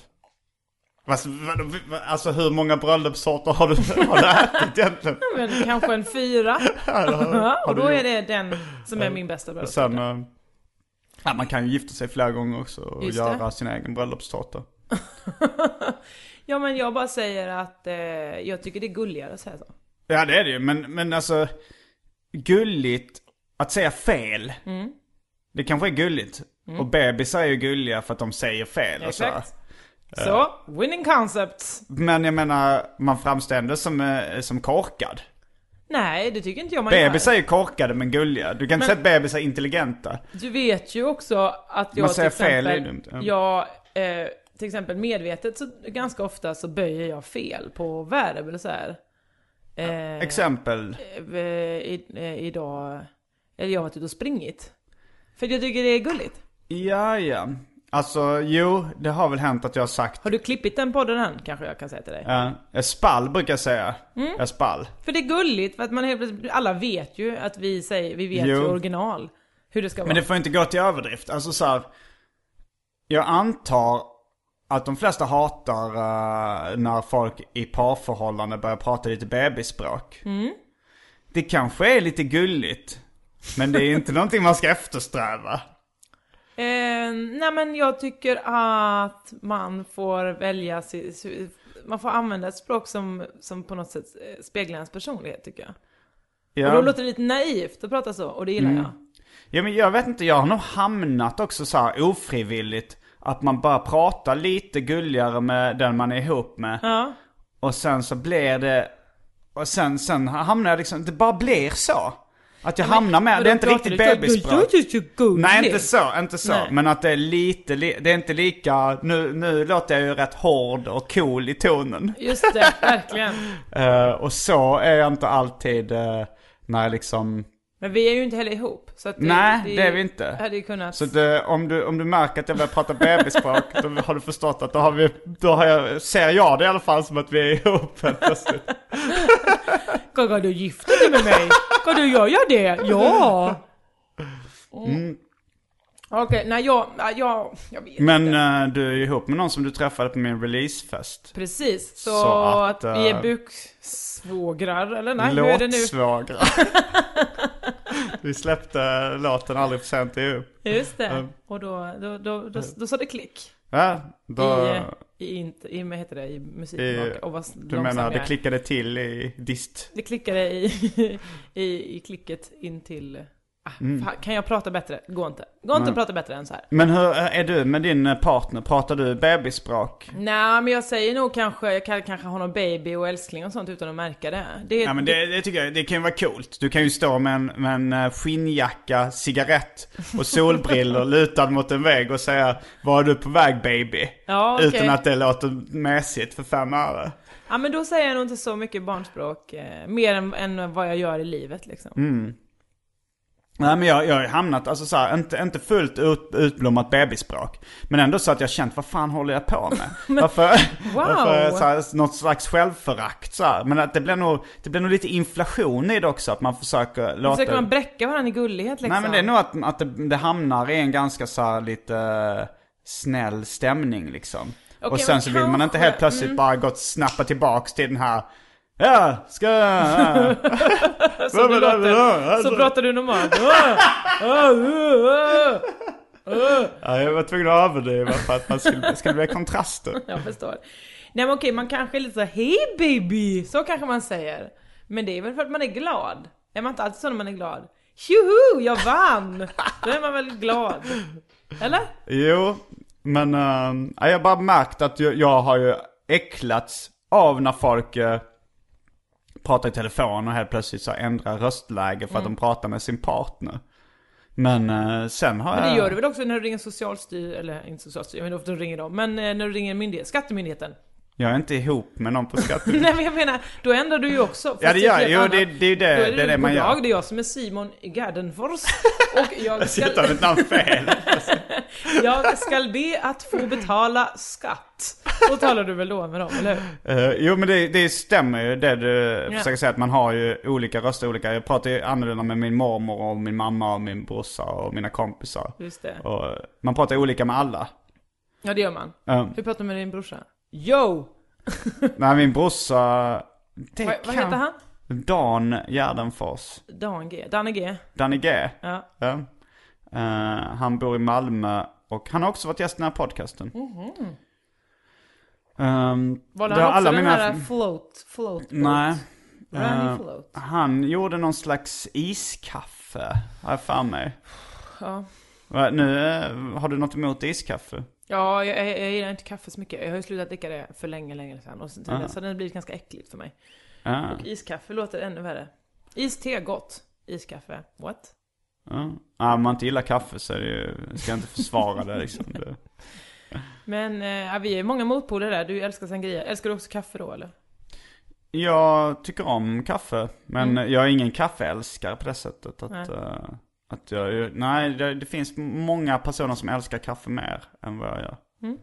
Alltså hur många bröllopstårtor har du, har du ätit egentligen? Men kanske en fyra. Ja, och då är det den som är min bästa bröllopstårta. sen, eh, ja, man kan ju gifta sig flera gånger också och Just göra det. sin egen bröllopstårta. Ja men jag bara säger att eh, jag tycker det är gulligare att säga så. Ja det är det ju, men, men alltså gulligt att säga fel. Mm. Det kanske är gulligt. Och bebisar är ju gulliga för att de säger fel och så. Exakt. Så, winning concept. Men jag menar, man framställer det som, eh, som korkad. Nej, det tycker inte jag man Bebisar är ju korkade men gulliga. Du kan inte Men- säga att bebisar är intelligenta. Du vet ju också att jag Man säger till exempel, fel är dumt, ja. jag, eh, till exempel medvetet så ganska ofta så böjer jag fel på verb eller så här. Eh, Exempel. eh, i, eh, idag, eller jag har varit ute och springit. För jag tycker det är gulligt. Ja, ja. Alltså, jo, det har väl hänt att jag har sagt... Har du klippit den podden än kanske jag kan säga till dig? Ja, jag spall brukar jag säga. Mm. Jag spall. För det är gulligt, för att man helt plötsligt, alla vet ju att vi säger, vi vet Jo. ju original. Hur det ska vara. Men det får inte gå till överdrift. Alltså så här, Jag antar att de flesta hatar eh, när folk i parförhållande börjar prata lite bebisspråk. Mm. Det kanske är lite gulligt. Men det är inte någonting man ska eftersträva. Eh, nej men jag tycker att man får välja, man får använda ett språk som, som på något sätt eh, speglar ens personlighet tycker jag. Ja. Och då låter det lite naivt att prata så, och det gillar jag. Ja men jag vet inte, jag har nog hamnat också så här ofrivilligt. Att man bara pratar lite gulligare med den man är ihop med. Ja. Och sen så blir det, och sen, sen hamnar jag liksom, det bara blir så. Att jag hamnar med, det är inte riktigt bebisspråk. Nej inte så, inte så. Nej. Men att det är lite, li- det är inte lika, nu, nu låter jag ju rätt hård och cool i tonen. Just det, verkligen. Eh, och så är jag inte alltid eh, när jag liksom, Men vi är ju inte heller ihop. Så att det, nej det är vi inte. hade kunnat... Så eh, om, du, om du märker att jag börjar prata bebisspråk, då har du förstått att då har vi, då har jag, ser jag det i alla fall som att vi är ihop helt plötsligt. Ska du gifta dig med mig? Ska du göra det? Ja! Mm. Okej, nej jag, jag, jag vet Men inte. eh, du är ju ihop med någon som du träffade på min releasefest. Precis, så, så att, att, vi är eh, buksvågrar, eller nej, hur är det nu? Låtsvågrar. vi släppte låten Aldrig för sent ihop. Just det, och då, då, då, då, då sa det klick. Ja, då, I, i, inte, i, vad heter det, i musiken I- och vad du menar det klickade till i dist? Det klickade i, i, i klicket in till... Ah, Mm. fan, kan jag prata bättre? Går inte. Går inte att prata bättre än så här. Men hur är du med din partner? Pratar du bebisspråk? Nej, men jag säger nog kanske, jag kan kanske ha någon baby och älskling och sånt utan att märka det. det, Ja men det, det tycker jag, det kan ju vara coolt. Du kan ju stå med en, med en eh, skinnjacka, cigarett och solbrillor lutad mot en vägg och säga Var är du på väg baby? Ja, okej. Utan att det låter mässigt för fem öre. Ja men då säger jag nog inte så mycket barnspråk, eh, mer än, än vad jag gör i livet liksom. Mm. Nej men jag, jag har hamnat, alltså så här, inte, inte fullt ut, utblommat bebisspråk. Men ändå så att jag känt, vad fan håller jag på med? varför, wow. varför så här, något slags självförakt så här. Men att det blir nog, det blir nog lite inflation i det också, att man försöker låta... Försöker man bräcka varandra i gullighet liksom? Nej men det är nog att, att det, det hamnar i en ganska så här lite eh, snäll stämning liksom. Okej, och sen men så vill man inte helt plötsligt mm. bara gå och snappa tillbaks till den här Ja, ska jag... så, du låter, så pratar du normalt. Ja, jag var tvungen att överdriva för att man skulle, skulle bli kontraster. Jag förstår. Nej men okej, man kanske är lite så hej baby! Så kanske man säger. Men det är väl för att man är glad? Är man inte alltid så när man är glad? Tjoho, jag vann! Då är man väl glad? Eller? Jo, men uh, jag har bara märkt att jag, jag har ju äcklats av när folk eh, pratar i telefon och helt plötsligt så ändrar röstläge för att de pratar med sin partner. Men eh, sen har Mm. Men jag... det gör du väl också när du ringer Socialstyrelsen, eller inte Socialstyrelsen, jag vet inte ofta du ringer dem, men eh, när du ringer myndighet, Skattemyndigheten. Jag är inte ihop med någon på skatten. Nej men jag menar, då ändrar du ju också. ja det ett gör helt Jo det, det är ju det, Då det, är det man gör. dag, det är jag som är Simon Gardenfors. Och jag ska, Sitta mitt namn fel. jag ska be att få betala skatt. Då talar du väl då med dem, eller hur? Eh, jo men det, det stämmer ju det du Ja. försöker säga att man har ju olika röster olika. Jag pratar ju annorlunda med min mormor och min mamma och min brorsa och mina kompisar. Just det. Och man pratar olika med alla. Ja det gör man. Um, Hur pratar du med din brorsa? Yo! nej min brorsa, det Vad, vad heter han? Dan Gärdenfors. Dan G. Danne G. Danny G. Ja. Ja. Eh, han bor i Malmö och han har också varit gäst i den här podcasten. Um, Var det han också alla den mina- här float, float, nej. Eh, float. Han gjorde någon slags iskaffe, har jag för mig. Ja. Va, Nu, eh, har du något emot iskaffe? Ja, jag, jag, jag gillar inte kaffe så mycket. Jag har ju slutat dricka det för länge, länge sedan. Och sen till Ah. dess har det blivit ganska äckligt för mig. Ja. Och iskaffe låter ännu värre. Iste, gott. Iskaffe, what? Ja. Ja, om man inte gillar kaffe så är det ju, ska jag inte försvara det liksom. Det. Men eh, vi är många motpoler där. Du älskar sangria. Älskar du också kaffe då eller? Jag tycker om kaffe, men Mm. jag är ingen kaffeälskare på det sättet. Att, Nej. Att jag, nej, det, det finns många personer som älskar kaffe mer än vad jag gör. Mm.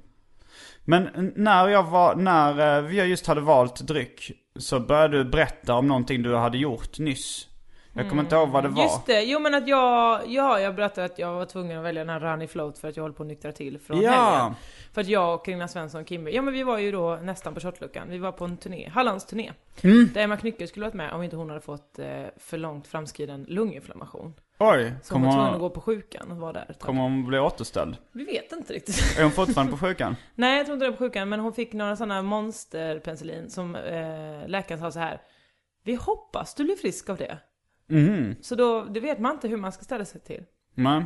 Men när jag var, när eh, vi just hade valt dryck så började du berätta om någonting du hade gjort nyss. Jag kommer inte ihåg vad det var. Mm. Just det, jo men att jag, ja jag berättade att jag var tvungen att välja den här Runny Float för att jag håller på att nyktra till från helgen. Ja, För att jag och Carina Svensson och Kimby, ja men vi var ju då nästan på shotluckan. Vi var på en turné, Hallands turné. Mm. Där Emma Knycke skulle varit med om inte hon hade fått eh, för långt framskriden lunginflammation. Oj, kommer var tvungen att hon, gå på sjukan och vara där kommer hon bli återställd? Vi vet inte riktigt. Är hon fortfarande på sjukan? Nej, jag tror inte det var på sjukan, men hon fick några sådana monsterpenicillin som eh, läkaren sa så här. Vi hoppas du blir frisk av det. Mhm. Så då, det vet man inte hur man ska ställa sig till. Nej.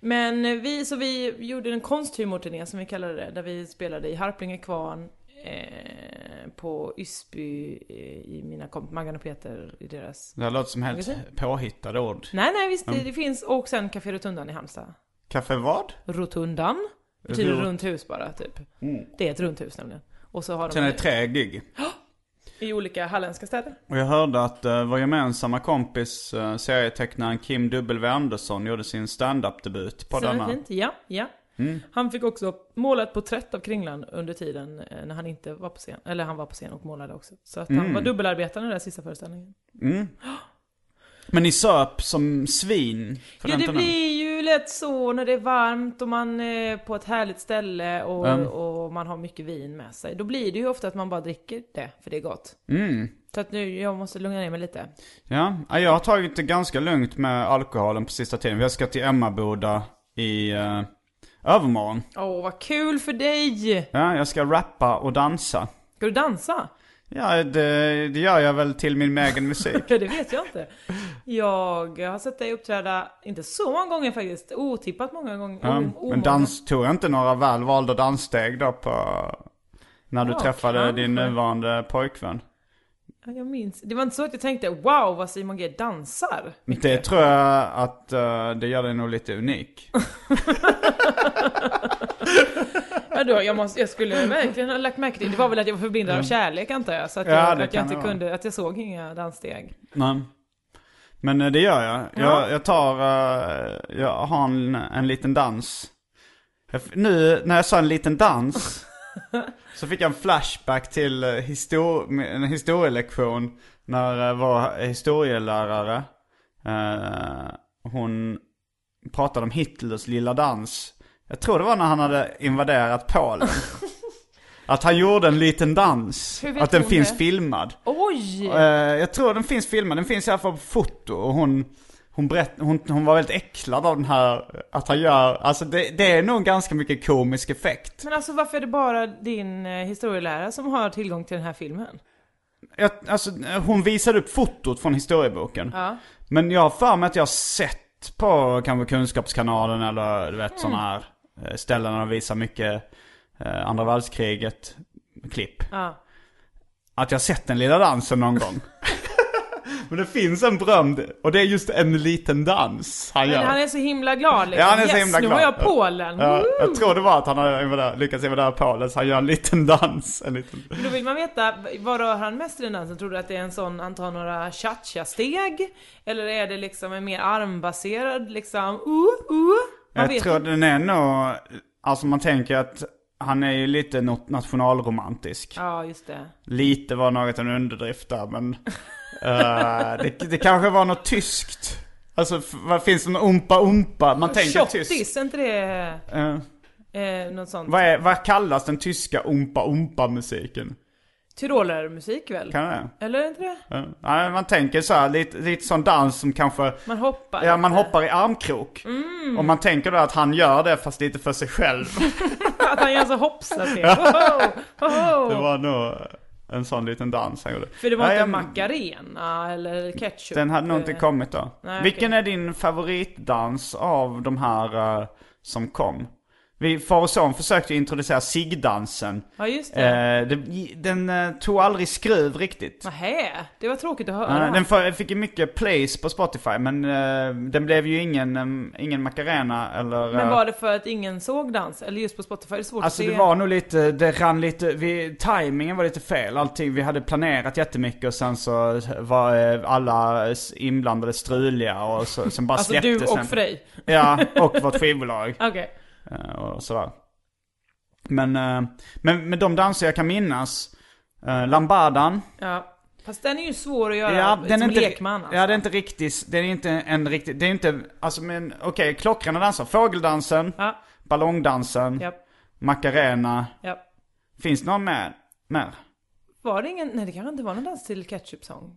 Men eh, vi, så vi gjorde en konsthumorturné som vi kallade det, där vi spelade i Harplinge kvarn, eh, på Ysby, eh, i mina komp Maggan och Peter, i deras... Det här låter som helt påhittade ord. Nej, nej, visst, det, det finns, och sen Café Rotundan i Halmstad. Kaffe vad? Rotundan betyder Rot- runt hus bara, typ. Det är ett runt hus nämligen. Och så har Sen är de det tre gig. i olika halländska städer. Och jag hörde att uh, vår gemensamma kompis, uh, serietecknaren Kim W. Andersson, gjorde sin stand-up-debut på Så är denna. fint. Ja, ja. Mm. Han fick också måla ett porträtt av Kringlan under tiden eh, när han inte var på scen. Eller han var på scen och målade också. Så att han Mm. var dubbelarbetande den där sista föreställningen. Mm. Men ni söp som svin för Ja, det blir ju lätt så när det är varmt och man är på ett härligt ställe och, Mm. och man har mycket vin med sig. Då blir det ju ofta att man bara dricker det, för det är gott. Mm. Så att nu, jag måste lugna ner mig lite. Ja, ja, jag har tagit det ganska lugnt med alkoholen på sista tiden. Jag ska till Emmaboda i uh, övermorgon. Åh, vad kul för dig! Ja, jag ska rappa och dansa. Ska du dansa? Ja, det, det gör jag väl till min egen musik. det vet jag inte. Jag har sett dig uppträda, inte så många gånger faktiskt, otippat många gånger. Ja, O- omånga. men dans, tog jag inte några väl valda danssteg då på... När du Ja, träffade kanske. din nuvarande pojkvän? Ja, Jag minns. Det var inte så att jag tänkte wow vad Simon G dansar. Det tror jag att eh, det gör dig nog lite unik. Ja, då, jag, måste, jag skulle verkligen ha lagt märke till det. var väl att jag var förblindad av kärlek antar jag. Så att Ja, jag, att jag inte kunde, att jag såg inga danssteg. Nej. Men eh, det gör jag. Ja. Jag, jag tar, eh, jag har en, en liten dans. Nu när jag sa en liten dans så fick jag en flashback till eh, histor en historielektion när uh, vår historielärare, eh, hon pratade om Hitlers lilla dans. Jag tror det var när han hade invaderat Polen. Att han gjorde en liten dans. Att den finns det? filmad. Oj! Eh, jag tror den finns filmad, den finns i alla fall på foto. Och hon, hon, berätt, hon, hon var väldigt äcklad av den här, att han gör, alltså det, det är nog ganska mycket komisk effekt. Men alltså varför är det bara din eh, historielärare som har tillgång till den här filmen? Jag, alltså, hon visade upp fotot från historieboken. Ja. Men jag har för mig att jag har sett på kanske Kunskapskanalen eller du vet sådana här eh, ställen där de visar mycket eh, andra världskriget klipp. Ja. Att jag sett den lilla dansen någon gång. Men det finns en berömd, och det är just en liten dans han gör. Men han är så himla glad liksom. Ja, han är så yes, himla nu glad. har jag Polen! Ja, Woo! jag tror det var att han hade lyckats invadera Polen, så han gör en liten dans. En liten... Då vill man veta, vad rör han mest i den dansen? Tror du att det är en sån, han tar några cha-cha-steg? Eller är det liksom en mer armbaserad liksom, uh, uh? Man Jag tror inte. den är nog, alltså man tänker att han är ju lite nationalromantisk. Ja, just det. Lite var något en underdrift där, men eh, det, det kanske var något tyskt. Alltså, vad finns det någon umpa umpa? Man tänker Shottis, tyskt. är inte det Eh, eh, något sånt? vad, är, vad kallas den tyska umpa umpa musiken? Tyrolermusik väl? Kan det? Eller är inte det? Ja. Nej, man tänker så här, lite, lite sån dans som kanske Man hoppar Ja, man lite. hoppar i armkrok. Mm. Och man tänker då att han gör det fast lite för sig själv. Att han gör så. Woho! Woho! Det var nog en sån liten dans han gjorde. För det var Nej, inte jag- Macarena eller ketchup? Den hade nog inte kommit då. Nej, Vilken okej. är din favoritdans av de här eh, som kom? Vi, far och son försökte introducera sigdansen. Ja, just det. Eh, det, den eh, tog aldrig skruv riktigt. Nähä, det var tråkigt att höra. Eh, den för, fick ju mycket plays på Spotify men eh, den blev ju ingen, eh, ingen Macarena eller... Men eh, var det för att ingen såg dans? Eller just på Spotify? Det är svårt Alltså att se. det var nog lite, det rann lite, vi, timingen var lite fel. Allting, vi hade planerat jättemycket och sen så var alla inblandade struliga och så, sen bara Alltså släpptes du och den. Frej? Ja, och vårt skivbolag. Okej. eh, Och sådär. Men, eh, men med de danser jag kan minnas, eh, Lambadan. Ja. Fast den är ju svår att göra Ja, den är som inte, lekman alltså. ja, det är inte riktigt, det är inte en riktig, det är inte, alltså men okej, klockrena danser. Fågeldansen, Ja, ballongdansen, ja, Macarena. ja. Finns det någon mer? mer? Var det ingen, nej det kanske inte var någon dans till Ketchup Song?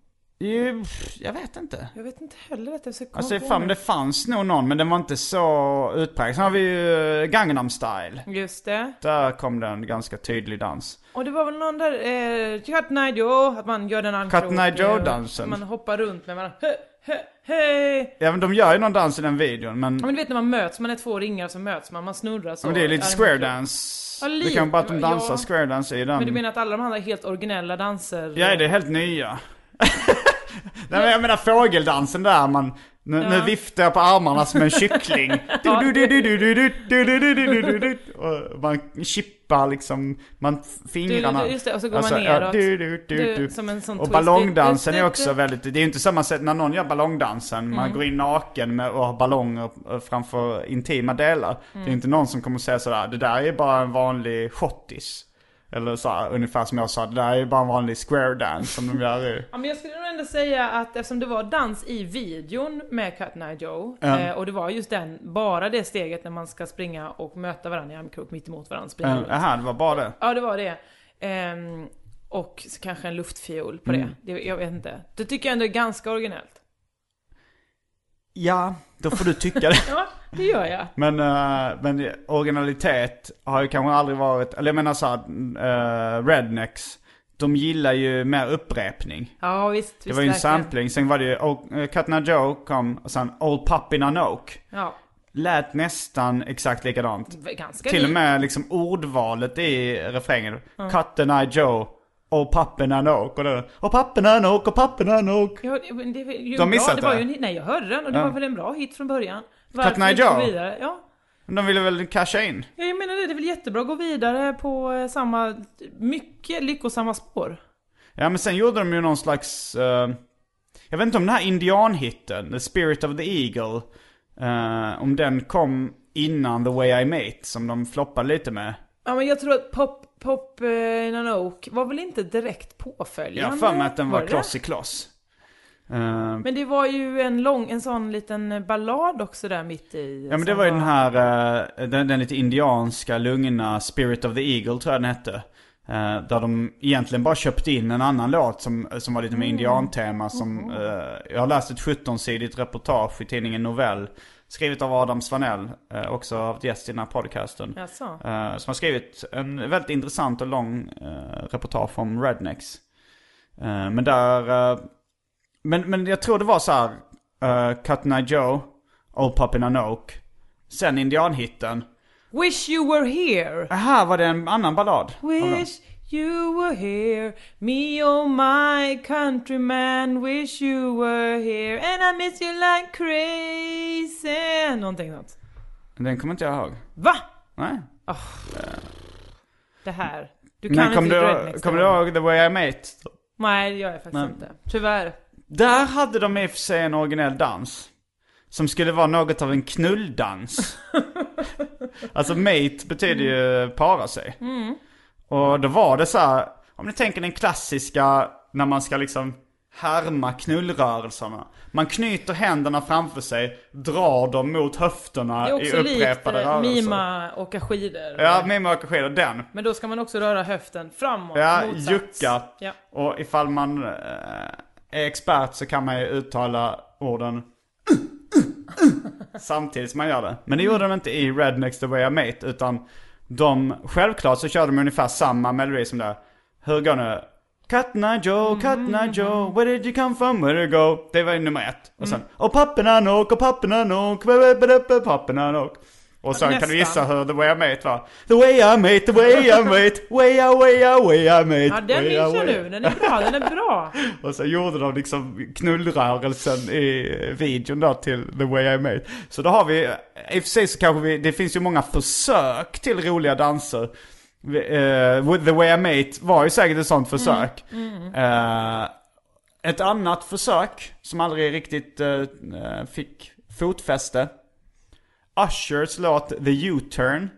Jag vet inte. Jag vet inte heller att jag ska komma Alltså fan det fanns nog någon men den var inte så utpräglad. Sen har vi ju eh, Gangnam style. Just det. Där kom det en ganska tydlig dans. Och det var väl någon där, eh, Joe, att man gör den armkrok. Cut Night eh, Joe-dansen. Man hoppar runt med varandra. Hej. Ja men de gör ju någon dans i den videon men, Ja men du vet när man möts, man är två ringar som möts, man, man snurrar så. men det är lite square dance. Ja, det kan bara att de dansar ja. square dance i den. Men du menar att alla de andra är helt originella danser? Ja, det är helt nya. Nej men jag menar fågeldansen där man... Nu, ja. nu viftar jag på armarna som en kyckling. Och man chippar liksom, man fingrarna. Just det, och så går alltså, man neråt. Du, du, du, du. Som en sån och twist. ballongdansen är också väldigt, det är ju inte samma sätt när någon gör ballongdansen. Mm. Man går in naken med, och har ballonger framför intima delar. Mm. Det är inte någon som kommer säga sådär, det där är bara en vanlig schottis. Eller så här, ungefär som jag sa, det där är bara en vanlig square dance som de gör i. Ja, men jag skulle nog ändå säga att eftersom det var dans i videon med Cut Night Joe Ja. eh, och det var just den, bara det steget när man ska springa och möta varandra i armkrok mitt emot varandra. Springa Eh, runt. Jaha, det var bara det. Ja, det var det. Ehm, och kanske en luftfiol på Mm. det. det. Jag vet inte. Det tycker jag ändå är ganska originellt. Ja, då får du tycka det. Ja, det gör jag. Men, eh, men originalitet har ju kanske aldrig varit, eller jag menar såhär, uh, rednecks, de gillar ju mer upprepning. Ja, visst. visst Det var ju en sampling, sen var det ju, uh, Cutna Joe kom, och sen Old Puppy Nanoke. Ja, Lät nästan exakt likadant. ganska Till och med liksom ordvalet i refrängen. Cut the Night Joe, Old Puppy Nanoke. Och det, och Puppy Nanoke, och Puppy Nanoke. Ja, det, men det, var ju det var Nej, jag hörde den och det Ja. var väl en bra hit från början. Cut Night inte gå Joe? vidare? Ja. Men de ville väl casha in? Ja, Jag menar det, det är väl jättebra att gå vidare på eh, samma, mycket lyckosamma spår. Ja men sen gjorde de ju någon slags, eh, jag vet inte om den här indianhitten, The Spirit of the Eagle, eh, om den kom innan The Way I Mate, som de floppade lite med. Ja men jag tror att Pop, Pop eh, Nanoke var väl inte direkt Jag påföljande? har för mig att den var det kloss i kloss. Eh, Men det var ju en lång, en sån liten ballad också där mitt i. ja men det var ju den här, eh, den, den lite indianska, lugna Spirit of the Eagle tror jag den hette. Eh, där de egentligen bara köpte in en annan låt som, som var lite med indiantema som, eh, jag har läst ett 17-sidigt reportage i tidningen Novell. Skrivet av Adam Svanell, också haft gäst i den här podcasten. Jaså? Som har skrivit en väldigt intressant och lång reportage om Rednecks. Men där, men, men jag tror det var så här, uh, Cut Night Joe, Old Puppy Nanoke, sen indianhitten. Wish you were here. Här var det en annan ballad. Wish you were here. Me oh my countryman. Wish you were here. And I miss you like crazy. Någonting sånt. Den kommer inte jag ihåg. Va? Nej. Det här. Du Men kan kommer inte du, Rednecks kommer du ihåg The Way I Mate? Nej, det gör jag faktiskt Nej. inte. Tyvärr. Där hade de i och för sig en originell dans. Som skulle vara något av en knulldans. alltså mate betyder ju para sig. Och då var det så här, om ni tänker den klassiska när man ska liksom härma knullrörelserna. Man knyter händerna framför sig, drar dem mot höfterna Det är i likt upprepade rörelser. mima åka skidor. Ja, mima åker skidor, den. Men då ska man också röra höften framåt. Ja, motsatt. jucka. Ja. Och ifall man eh, är expert så kan man ju uttala orden samtidigt som man gör det. Men det gjorde de inte i Rednecks The Way I Mate utan de, självklart så körde de ungefär samma melodi som det. Hur går? Cut night Joe, cut night Joe, where did you come from, where did you go? Det var ju nummer ett. Och sen, och papporna nok, och papporna nok, papporna nok. Och sen kan du gissa Nästan. hur The Way I Mate var. The Way I Mate, The Way I Mate, Way I, Way I, Way I Mate. Ja, den minns jag nu. Den är bra, den är bra. Och så gjorde de liksom knullrörelsen i videon då till The Way I Made. Så då har vi, i och för sig så kanske vi, det finns ju många försök till roliga danser. With The Way I Made var ju säkert ett sånt försök. Eh, ett annat försök som aldrig riktigt eh, fick fotfäste. Ushers låt The U-Turn.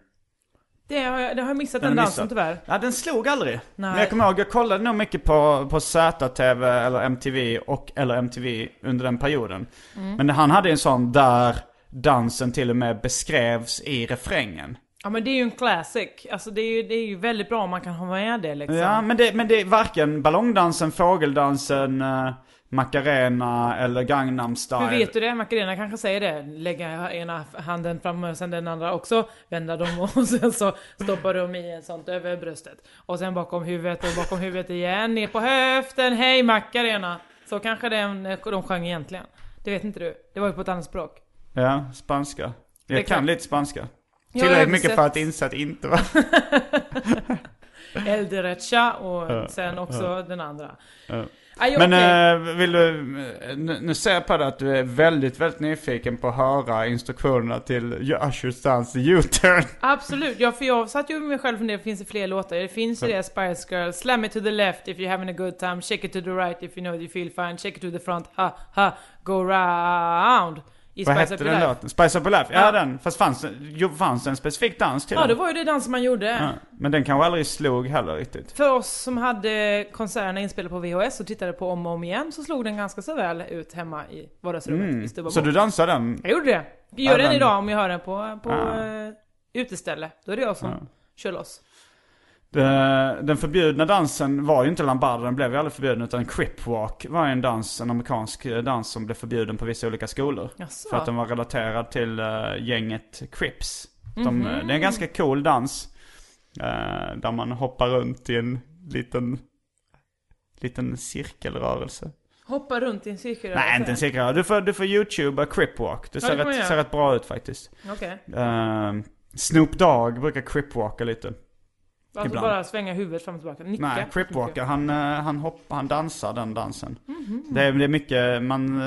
Det har jag, det har jag missat Den den dansen missat. tyvärr. Ja, den slog aldrig. Nej. Men jag kommer ihåg, jag kollade nog mycket på, på ZTV eller MTV och eller MTV under den perioden. Mm. Men han hade en sån där dansen till och med beskrevs i refrängen. Ja men det är ju en classic. Alltså det är ju, det är ju väldigt bra om man kan ha med det liksom. Ja, men det, men det är varken ballongdansen, fågeldansen, eh, Macarena eller Gangnam style. Hur vet du det? Macarena kanske säger det. Lägga ena handen fram och sen den andra också. Vända dem och sen så stoppar de i en sånt över bröstet. Och sen bakom huvudet och bakom huvudet igen. Ner på höften. Hej Macarena! Så kanske den, de sjöng egentligen. Det vet inte du. Det var ju på ett annat språk. Ja, spanska. Jag Det kan lite spanska. Tillräckligt mycket för att inse att inte var... El derecha och sen också den andra. Aj, Men okej. eh, vill du, eh, nu, nu ser jag på dig att du är väldigt, väldigt nyfiken på att höra instruktionerna till Ushers dans U-turn. Absolut, ja för jag satt ju med mig själv och funderade, finns det fler låtar? Det finns ju det, Spice Girl, Slam it to the left if you're having a good time, shake it to the right if you know you feel fine, shake it to the front, ha ha, go round. I Vad Spice hette den låten? Spice Up Your Life? Ja, Ja. den. Fast fanns, det- jo, fanns det en specifik dans till Ja, det den? var ju det dansen man gjorde. Ja, men den kanske aldrig slog heller riktigt. För oss som hade konserterna inspelade på VHS och tittade på om och om igen så slog den ganska så väl ut hemma i vardagsrummet. Mm. Det var Så du dansar den? Jag gjorde det. Jag gör Ja, den idag om jag hör den på, på Ja. uh, uteställe. Då är det jag som Ja. kör loss. Det- Den förbjudna dansen var ju inte lambada, den blev ju aldrig förbjuden. Utan crip walk var en dans, en amerikansk eh, dans som blev förbjuden på vissa olika skolor. Jaså? För att den var relaterad till eh, gänget Crips. De, Mhm. eh, Det är en ganska cool dans. eh, där man hoppar runt i en liten, liten cirkelrörelse. Hoppa runt i en cirkel. Nej, inte en cirkelrörelse. Du får, du får youtuba crip walk. Det Ja, ser, man rätt, ser rätt bra ut faktiskt. Okej. Eh, Snoop Dogg brukar crip walka lite. Alltså Ibland. bara svänga huvudet fram och tillbaka. Nicka. Nej, cripwalker, han, eh, han, hopp, han dansar den dansen. Mhm. Det, är, det är mycket, man,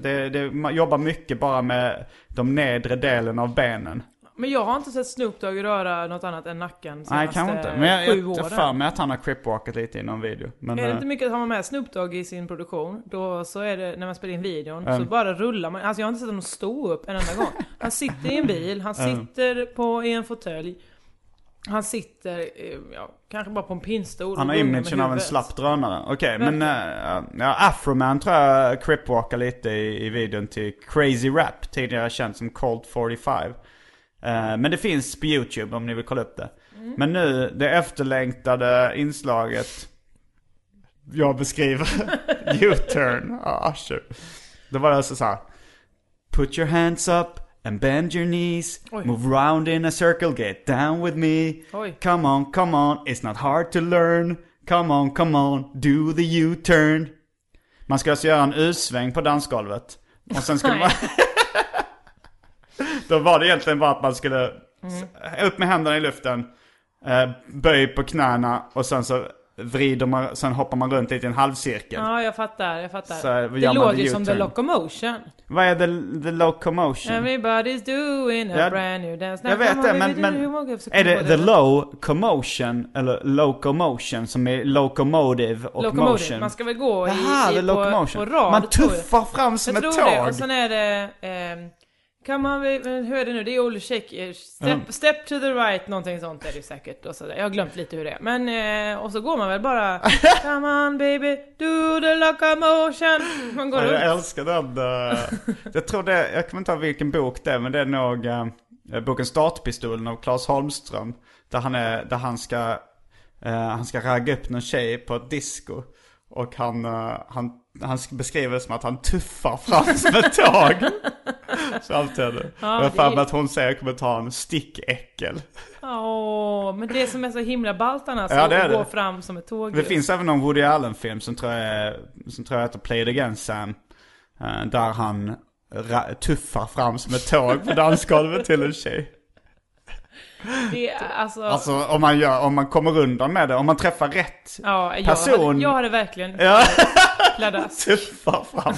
det, det, man jobbar mycket bara med de nedre delen av benen. Men jag har inte sett Snoop Dogg röra något annat än nacken Nej, senaste kanske inte. Men jag, jag, jag för mig att han har cripwalkat lite i någon video. Men, Är det eh, inte mycket att ha med Snoop Dogg i sin produktion, då så är det, när man spelar in videon, Mm. så bara rullar man. Alltså jag har inte sett honom stå upp en enda gång. Han sitter i en bil, han Mm. sitter på, i en fåtölj. Han sitter, eh, ja, kanske bara på en pinnstol. han har imagen av en slapp drönare. Okej, men eh, ja, Afroman tror jag cripwalkar lite i, i videon till Crazy Rap, tidigare känd som Colt 45. Eh, men det finns på YouTube om ni vill kolla upp det. Mm. Men nu, det efterlängtade inslaget jag beskriver, U-turn, ah, sure. Då var det alltså så här. Put your hands up and bend your knees. Oj. Move round in a circle, get down with me. Oj. Come on, come on, it's not hard to learn. Come on, come on, do the U-turn. Man ska alltså göra en U-sväng på dansgolvet. Och sen skulle man... Då var det egentligen bara att man skulle s- upp med händerna i luften, eh, böj på knäna och sen så vrider man, sen hoppar man runt lite i en halvcirkel. Ja, jag fattar, jag fattar. Så det låter ju som The. Locomotion. Vad är the, the locomotion? Everybody's doing a Ja, brand new dance. jag vet det, men- men Är det the low commotion eller locomotion som är locomotive och Locomotive. motion? Man ska väl gå i, Jaha, i på, på rad. Man jag. tuffar fram som Jag ett tror det. tåg. Och sen är det... ehm, kan man, hur är det nu? Det är Shake, eh, step, Mm. step to the right, någonting sånt är det säkert. Och så där. Jag har glömt lite hur det är. Men, eh, och så går man väl bara Come on baby, do the locomotion. Man går Ja, jag runt. älskar den. eh, jag tror det, jag kommer inte ihåg vilken bok det är, men det är nog eh, boken Startpistolen av Claes Holmström. Där han, är, där han ska, eh, han ska ragga upp någon tjej på ett disco. Och han, eh, han, han beskriver det som att han tuffar fram som ett tåg. Samtidigt. Ja, jag har för är- mig att hon säger kommentaren stickäckel. Åh, men det som är så himla ballt annars, Ja, det är att gå fram som ett tåg. Det finns även någon Woody Allen-film som tror jag, som tror jag heter Play It Again Sam. eh, Där han tuffar fram som ett tåg på dansgolvet till en tjej. Det alltså... Alltså om man, gör, om man kommer undan med det, om man träffar rätt ja, jag, person- hade, jag hade verkligen Ja, pladask. tuffar fram.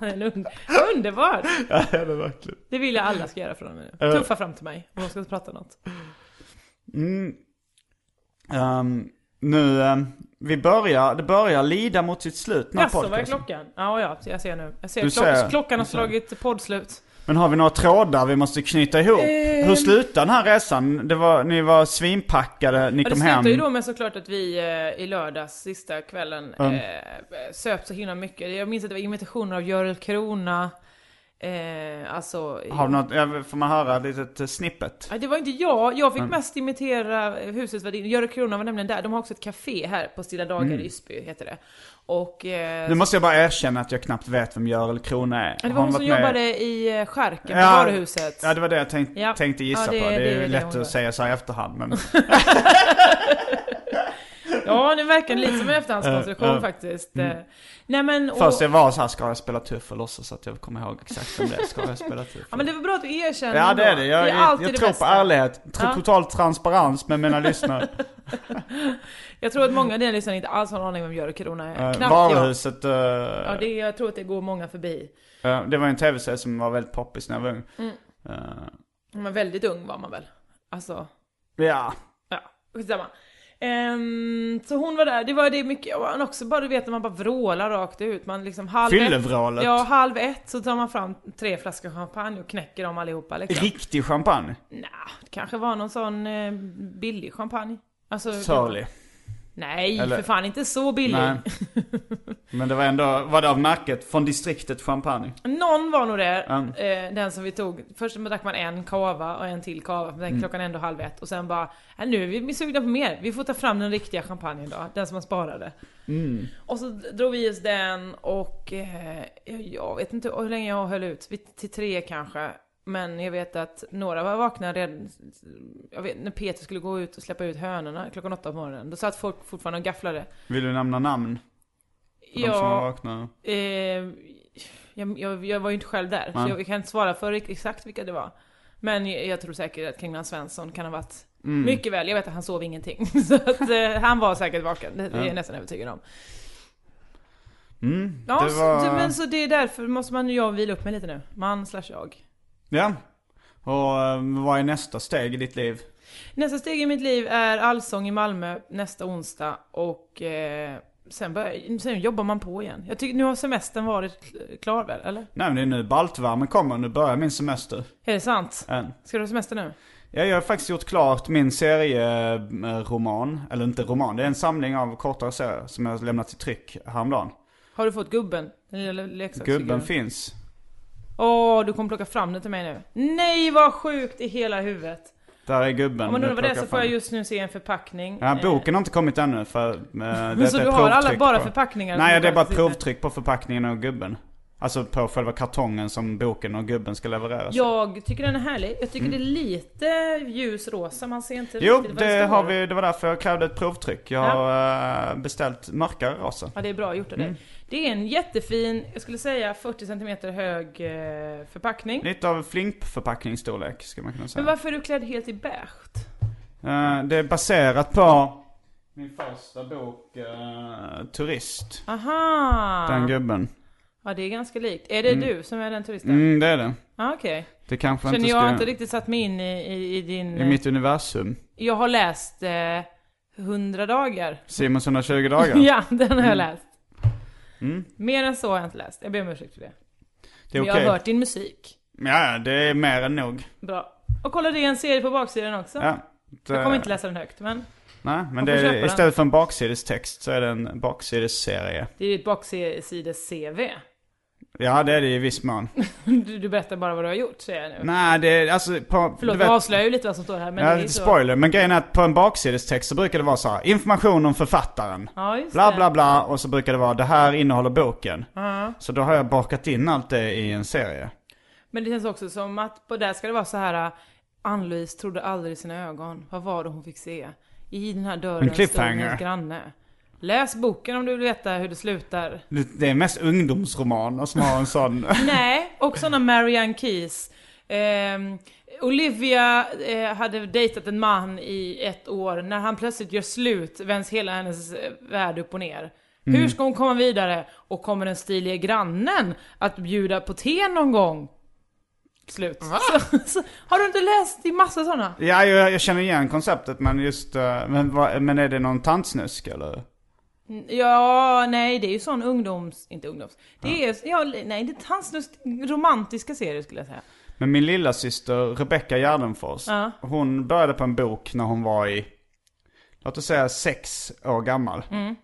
En un- Underbar! Ja, det är verkligen. Det vill jag alla ska göra från och med nu. Tuffa fram till mig om de ska prata något. Mm. Ehm, nu, ehm, vi börjar, det börjar lida mot sitt slut Jaså, vad är klockan? Ja, ja, jag ser nu. Jag ser, Du klock, ser. klockan har slagit poddslut. Men har vi några trådar vi måste knyta ihop? Ehm. Hur slutade den här resan? Det var, ni var svinpackade, ni Ja, det kom hem. ju då med såklart att vi eh, i lördags, sista kvällen, Mm. eh, söp så himla mycket. Jag minns att det var invitationer av Görel Krona. Eh, alltså... Har du något, får man höra ett litet eh, snippet? Det var inte jag. Jag fick mest imitera husets värdinna. Göra Krona var nämligen där. De har också ett café här på Stilla Dagar Mm. i Ysby, heter det. Och... Eh, Nu måste jag bara erkänna att jag knappt vet vem Görel Krona är. det var hon varit som med- jobbade i eh, Skärken på Ja, varuhuset. Ja, det var det jag tänk, Ja. tänkte gissa Ja, det- på. Det är det är det lätt hon att säga så här efterhand, men... Ja, det verkar lite som en efterhandskonstruktion faktiskt. Eh, Nej men... Och, Mm. Först jag var så här, ska jag spela tuff och låtsas att jag kommer ihåg exakt vem det. Ska jag spela tuff? Ja men det var bra att du erkänner Ja det är det. Jag, det är alltid jag det tror bästa. på ärlighet. Ja. Total transparens med mina lyssnare. Jag tror att många av dina lyssnare inte alls har en aning om vem Görel Krona är. Eh, Knappt jag. Varuhuset, eh, Ja, det, jag tror att det går många förbi. eh, det var en tv-serie som var väldigt poppis när jag var ung. Mm. Eh, Men väldigt ung var man väl? Alltså, ja. ja, skitsamma. Ehm, så hon var där, det var det mycket, och också bara du vet när man bara vrålar rakt ut. Man liksom halv ett. Ja, halv ett så tar man fram tre flaskor champagne och knäcker dem allihopa liksom. Riktig champagne. Nja, det kanske var någon sån eh, billig champagne. Alltså, Surly. Nej, Eller- för fan inte så billig. Nej. Men det var ändå, var det av märket från distriktet champagne? Någon var nog det, Mm. eh, den som vi tog. Först drack man en kava och en till kava, men Mm. klockan ändå halv ett. Och sen bara, äh, nu är vi sugna på mer. Vi får ta fram den riktiga champagnen då, den som man sparade. Mm. Och så drog vi oss den och eh, jag vet inte hur länge jag höll ut, till tre kanske. Men jag vet att några var vakna redan, jag vet när Peter skulle gå ut och släppa ut hönorna klockan åtta på morgonen. Då satt folk fortfarande och gafflade. Vill du nämna namn? På De som var Ja, vakna? eh, jag, jag, jag var ju inte själv där, Nej. så jag kan inte svara för exakt vilka det var. Men jag, jag tror säkert att Kringland Svensson kan ha varit Mm. mycket väl, jag vet att han sov ingenting. Så att eh, han var säkert vaken, det, det är Ja. jag nästan övertygad om. Mm. Ja, var... så, men så det är därför måste man jag vila upp mig lite nu. Man slash jag. Ja. Och eh, vad är nästa steg i ditt liv? Nästa steg i mitt liv är Allsång i Malmö nästa onsdag och eh, sen, börjar, sen jobbar man på igen. Jag tycker nu har semestern varit kl- klar väl, eller? Nej men det är nu baltvärmen kommer, nu börjar min semester. Är det sant? Än. Ska du ha semester nu? Ja, jag har faktiskt gjort klart min serieroman, eller inte roman, det är en samling av kortare serier som jag har lämnat till tryck häromdagen. Har du fått gubben? Den lilla leksaksfiguren? Gubben finns. Åh, du kommer plocka fram den till mig nu. Nej, vad sjukt i hela huvudet. Där är gubben. Om man undrar vad det är så får jag just nu se en förpackning. Ja, Eh, boken har inte kommit ännu för eh, det Men så är du har alla, bara på. förpackningar? Nej, det är bara provtryck på förpackningen och gubben. Alltså på själva kartongen som boken och gubben ska levereras. Jag tycker den är härlig. Jag tycker det är lite ljusrosa, man ser inte Mm. Jo, riktigt vad det står. har vi, det var därför jag krävde ett provtryck. Jag har eh, beställt mörkare rosa. Ja, det är bra gjort av dig. Mm. Det är en jättefin, jag skulle säga 40 cm hög eh, förpackning. Lite av flimpförpackningsstorlek skulle man kunna säga. Men varför är du klädd helt i beige? Eh, det är baserat på min första bok, Turist. Aha! Den gubben. Ja, det är ganska likt. Är det Mm. du som är den turisten? Mm, det är det. Ja, okej. Det kanske Känner inte jag ska... har inte riktigt satt mig in i, i, i din... I mitt universum. Jag har läst eh, 100 dagar. Simons 120 dagar. ja, den har jag läst. Mm. Mer än så har jag inte läst. Jag ber om ursäkt för det. Det är Men okej. jag har hört din musik. Ja, det är mer än nog. Bra. Och kolla det är en serie på baksidan också. Ja. Det... Jag kommer inte läsa den högt, men Nej, men det är, istället för en baksidestext så är det en baksidesserie. det är ju ett baksides-CV. Ja, det är det i viss mån. Du, du berättar bara vad du har gjort, säger jag nu. Nej, det är alltså på... Förlåt, du jag vet, avslöjar ju lite vad som står här, men ja, det är så. spoiler. Men grejen är att på en baksidestext så brukar det vara så här, information om författaren. Ja, just Bla det. bla bla och så brukar det vara det här innehåller boken. Ja. Så då har jag bakat in allt det i en serie. Men det känns också som att på där ska det vara så här. Ann-Louise trodde aldrig sina ögon. Vad var det hon fick se? I den här dörren En stod hennes granne. Läs boken om du vill veta hur det slutar. Det är mest ungdomsromaner som har en sån... Nej, och sådana Marianne Keys. Ehm, Olivia eh, hade dejtat en man i ett år. När han plötsligt gör slut vänds hela hennes eh, värld upp och ner. Hur ska hon komma vidare? Och kommer den stiliga grannen att bjuda på te någon gång? Slut. Så, så, har du inte läst i massa sådana? ja, jag, jag känner igen konceptet men just... eh, Men, men är det någon tantsnusk eller? Ja, nej det är ju sån ungdoms... Inte ungdoms. Det är, ja, nej det är hans romantiska serier skulle jag säga. Men min lilla syster Rebecca Gärdenfors, Ja. hon började på en bok när hon var i, låt oss säga sex år gammal. Mm.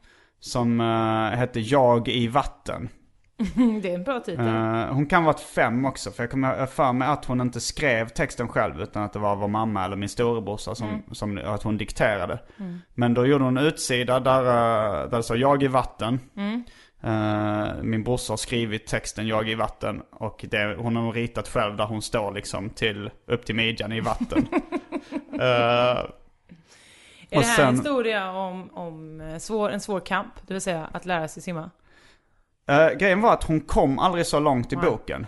Som uh, hette Jag i vatten. det är en bra titel. Eh, hon kan varit fem också, för jag kommer för mig att hon inte skrev texten själv utan att det var vår mamma eller min storebrorsa som, Mm. som att hon dikterade. Men då gjorde hon en utsida där, eh, där det står jag i vatten. Mm. Eh, min brorsa har skrivit texten jag i vatten och det, hon har ritat själv där hon står liksom till, upp till midjan i vatten. Eh, är det här sen- en historia om, om svår, en svår kamp? Det vill säga att lära sig simma? Eh, grejen var att hon kom aldrig så långt i Nej. boken.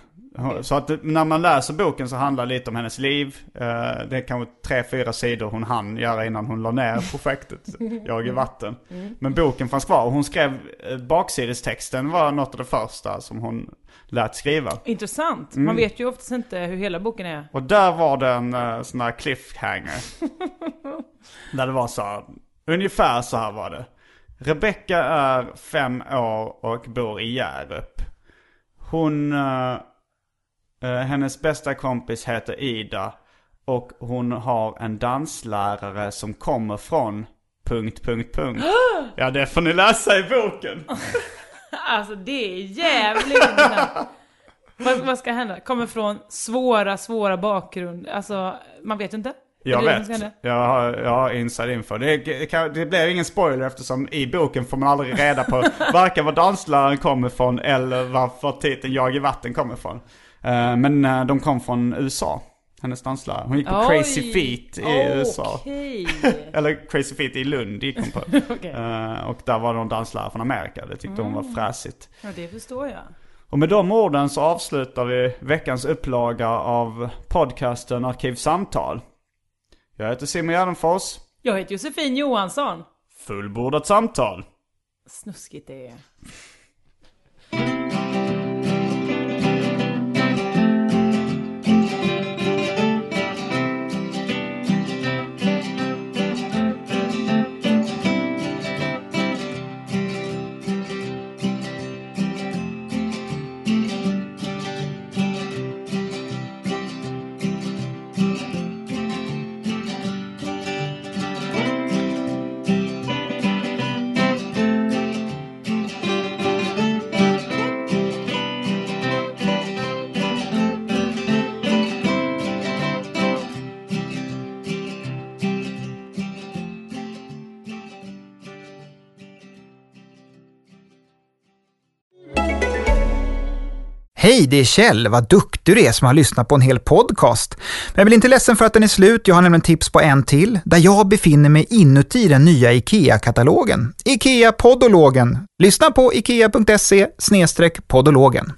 Så att när man läser boken så handlar det lite om hennes liv. Eh, det är kanske tre, fyra sidor hon hann göra innan hon la ner projektet. Jag i vatten. Men boken fanns kvar och hon skrev eh, baksidestexten var något av det första som hon lät skriva. Intressant. Mm. Man vet ju oftast inte hur hela boken är. Och där var det en uh, sån här cliffhanger. där det var så här, ungefär så här var det. Rebecka är fem år och bor i Hjärup. Hon, eh, eh, hennes bästa kompis heter Ida. Och hon har en danslärare som kommer från... Punkt, punkt, punkt. Ja, det får ni läsa i boken. Alltså det är jävligt vad, vad ska hända? Kommer från svåra, svåra bakgrund. Alltså, man vet inte. Jag vet. Jag har, jag har inside info. Det, det, blir ingen spoiler eftersom i boken får man aldrig reda på varken var dansläraren kommer ifrån eller varför titeln Jag i vatten kommer ifrån. Eh, men eh, de kom från USA. Hennes danslärare. Hon gick på Crazy Oj, Feet i USA. Okej. Eller Crazy Feet i Lund gick hon på. Okej. Eh, och där var de danslärare från Amerika. Det tyckte hon var fräsigt. Ja, det förstår jag. Och med de orden så avslutar vi veckans upplaga av podcasten Arkivsamtal. Jag heter Simon Gärdenfors. Jag heter Josefin Johansson. Fullbordat samtal. Snuskigt det är. Hej, det är Kjell. Vad duktig du är som har lyssnat på en hel podcast. Men jag blir inte ledsen för att den är slut. Jag har nämligen tips på en till, där jag befinner mig inuti den nya IKEA-katalogen. IKEA Podologen. Lyssna på ikea.se podologen.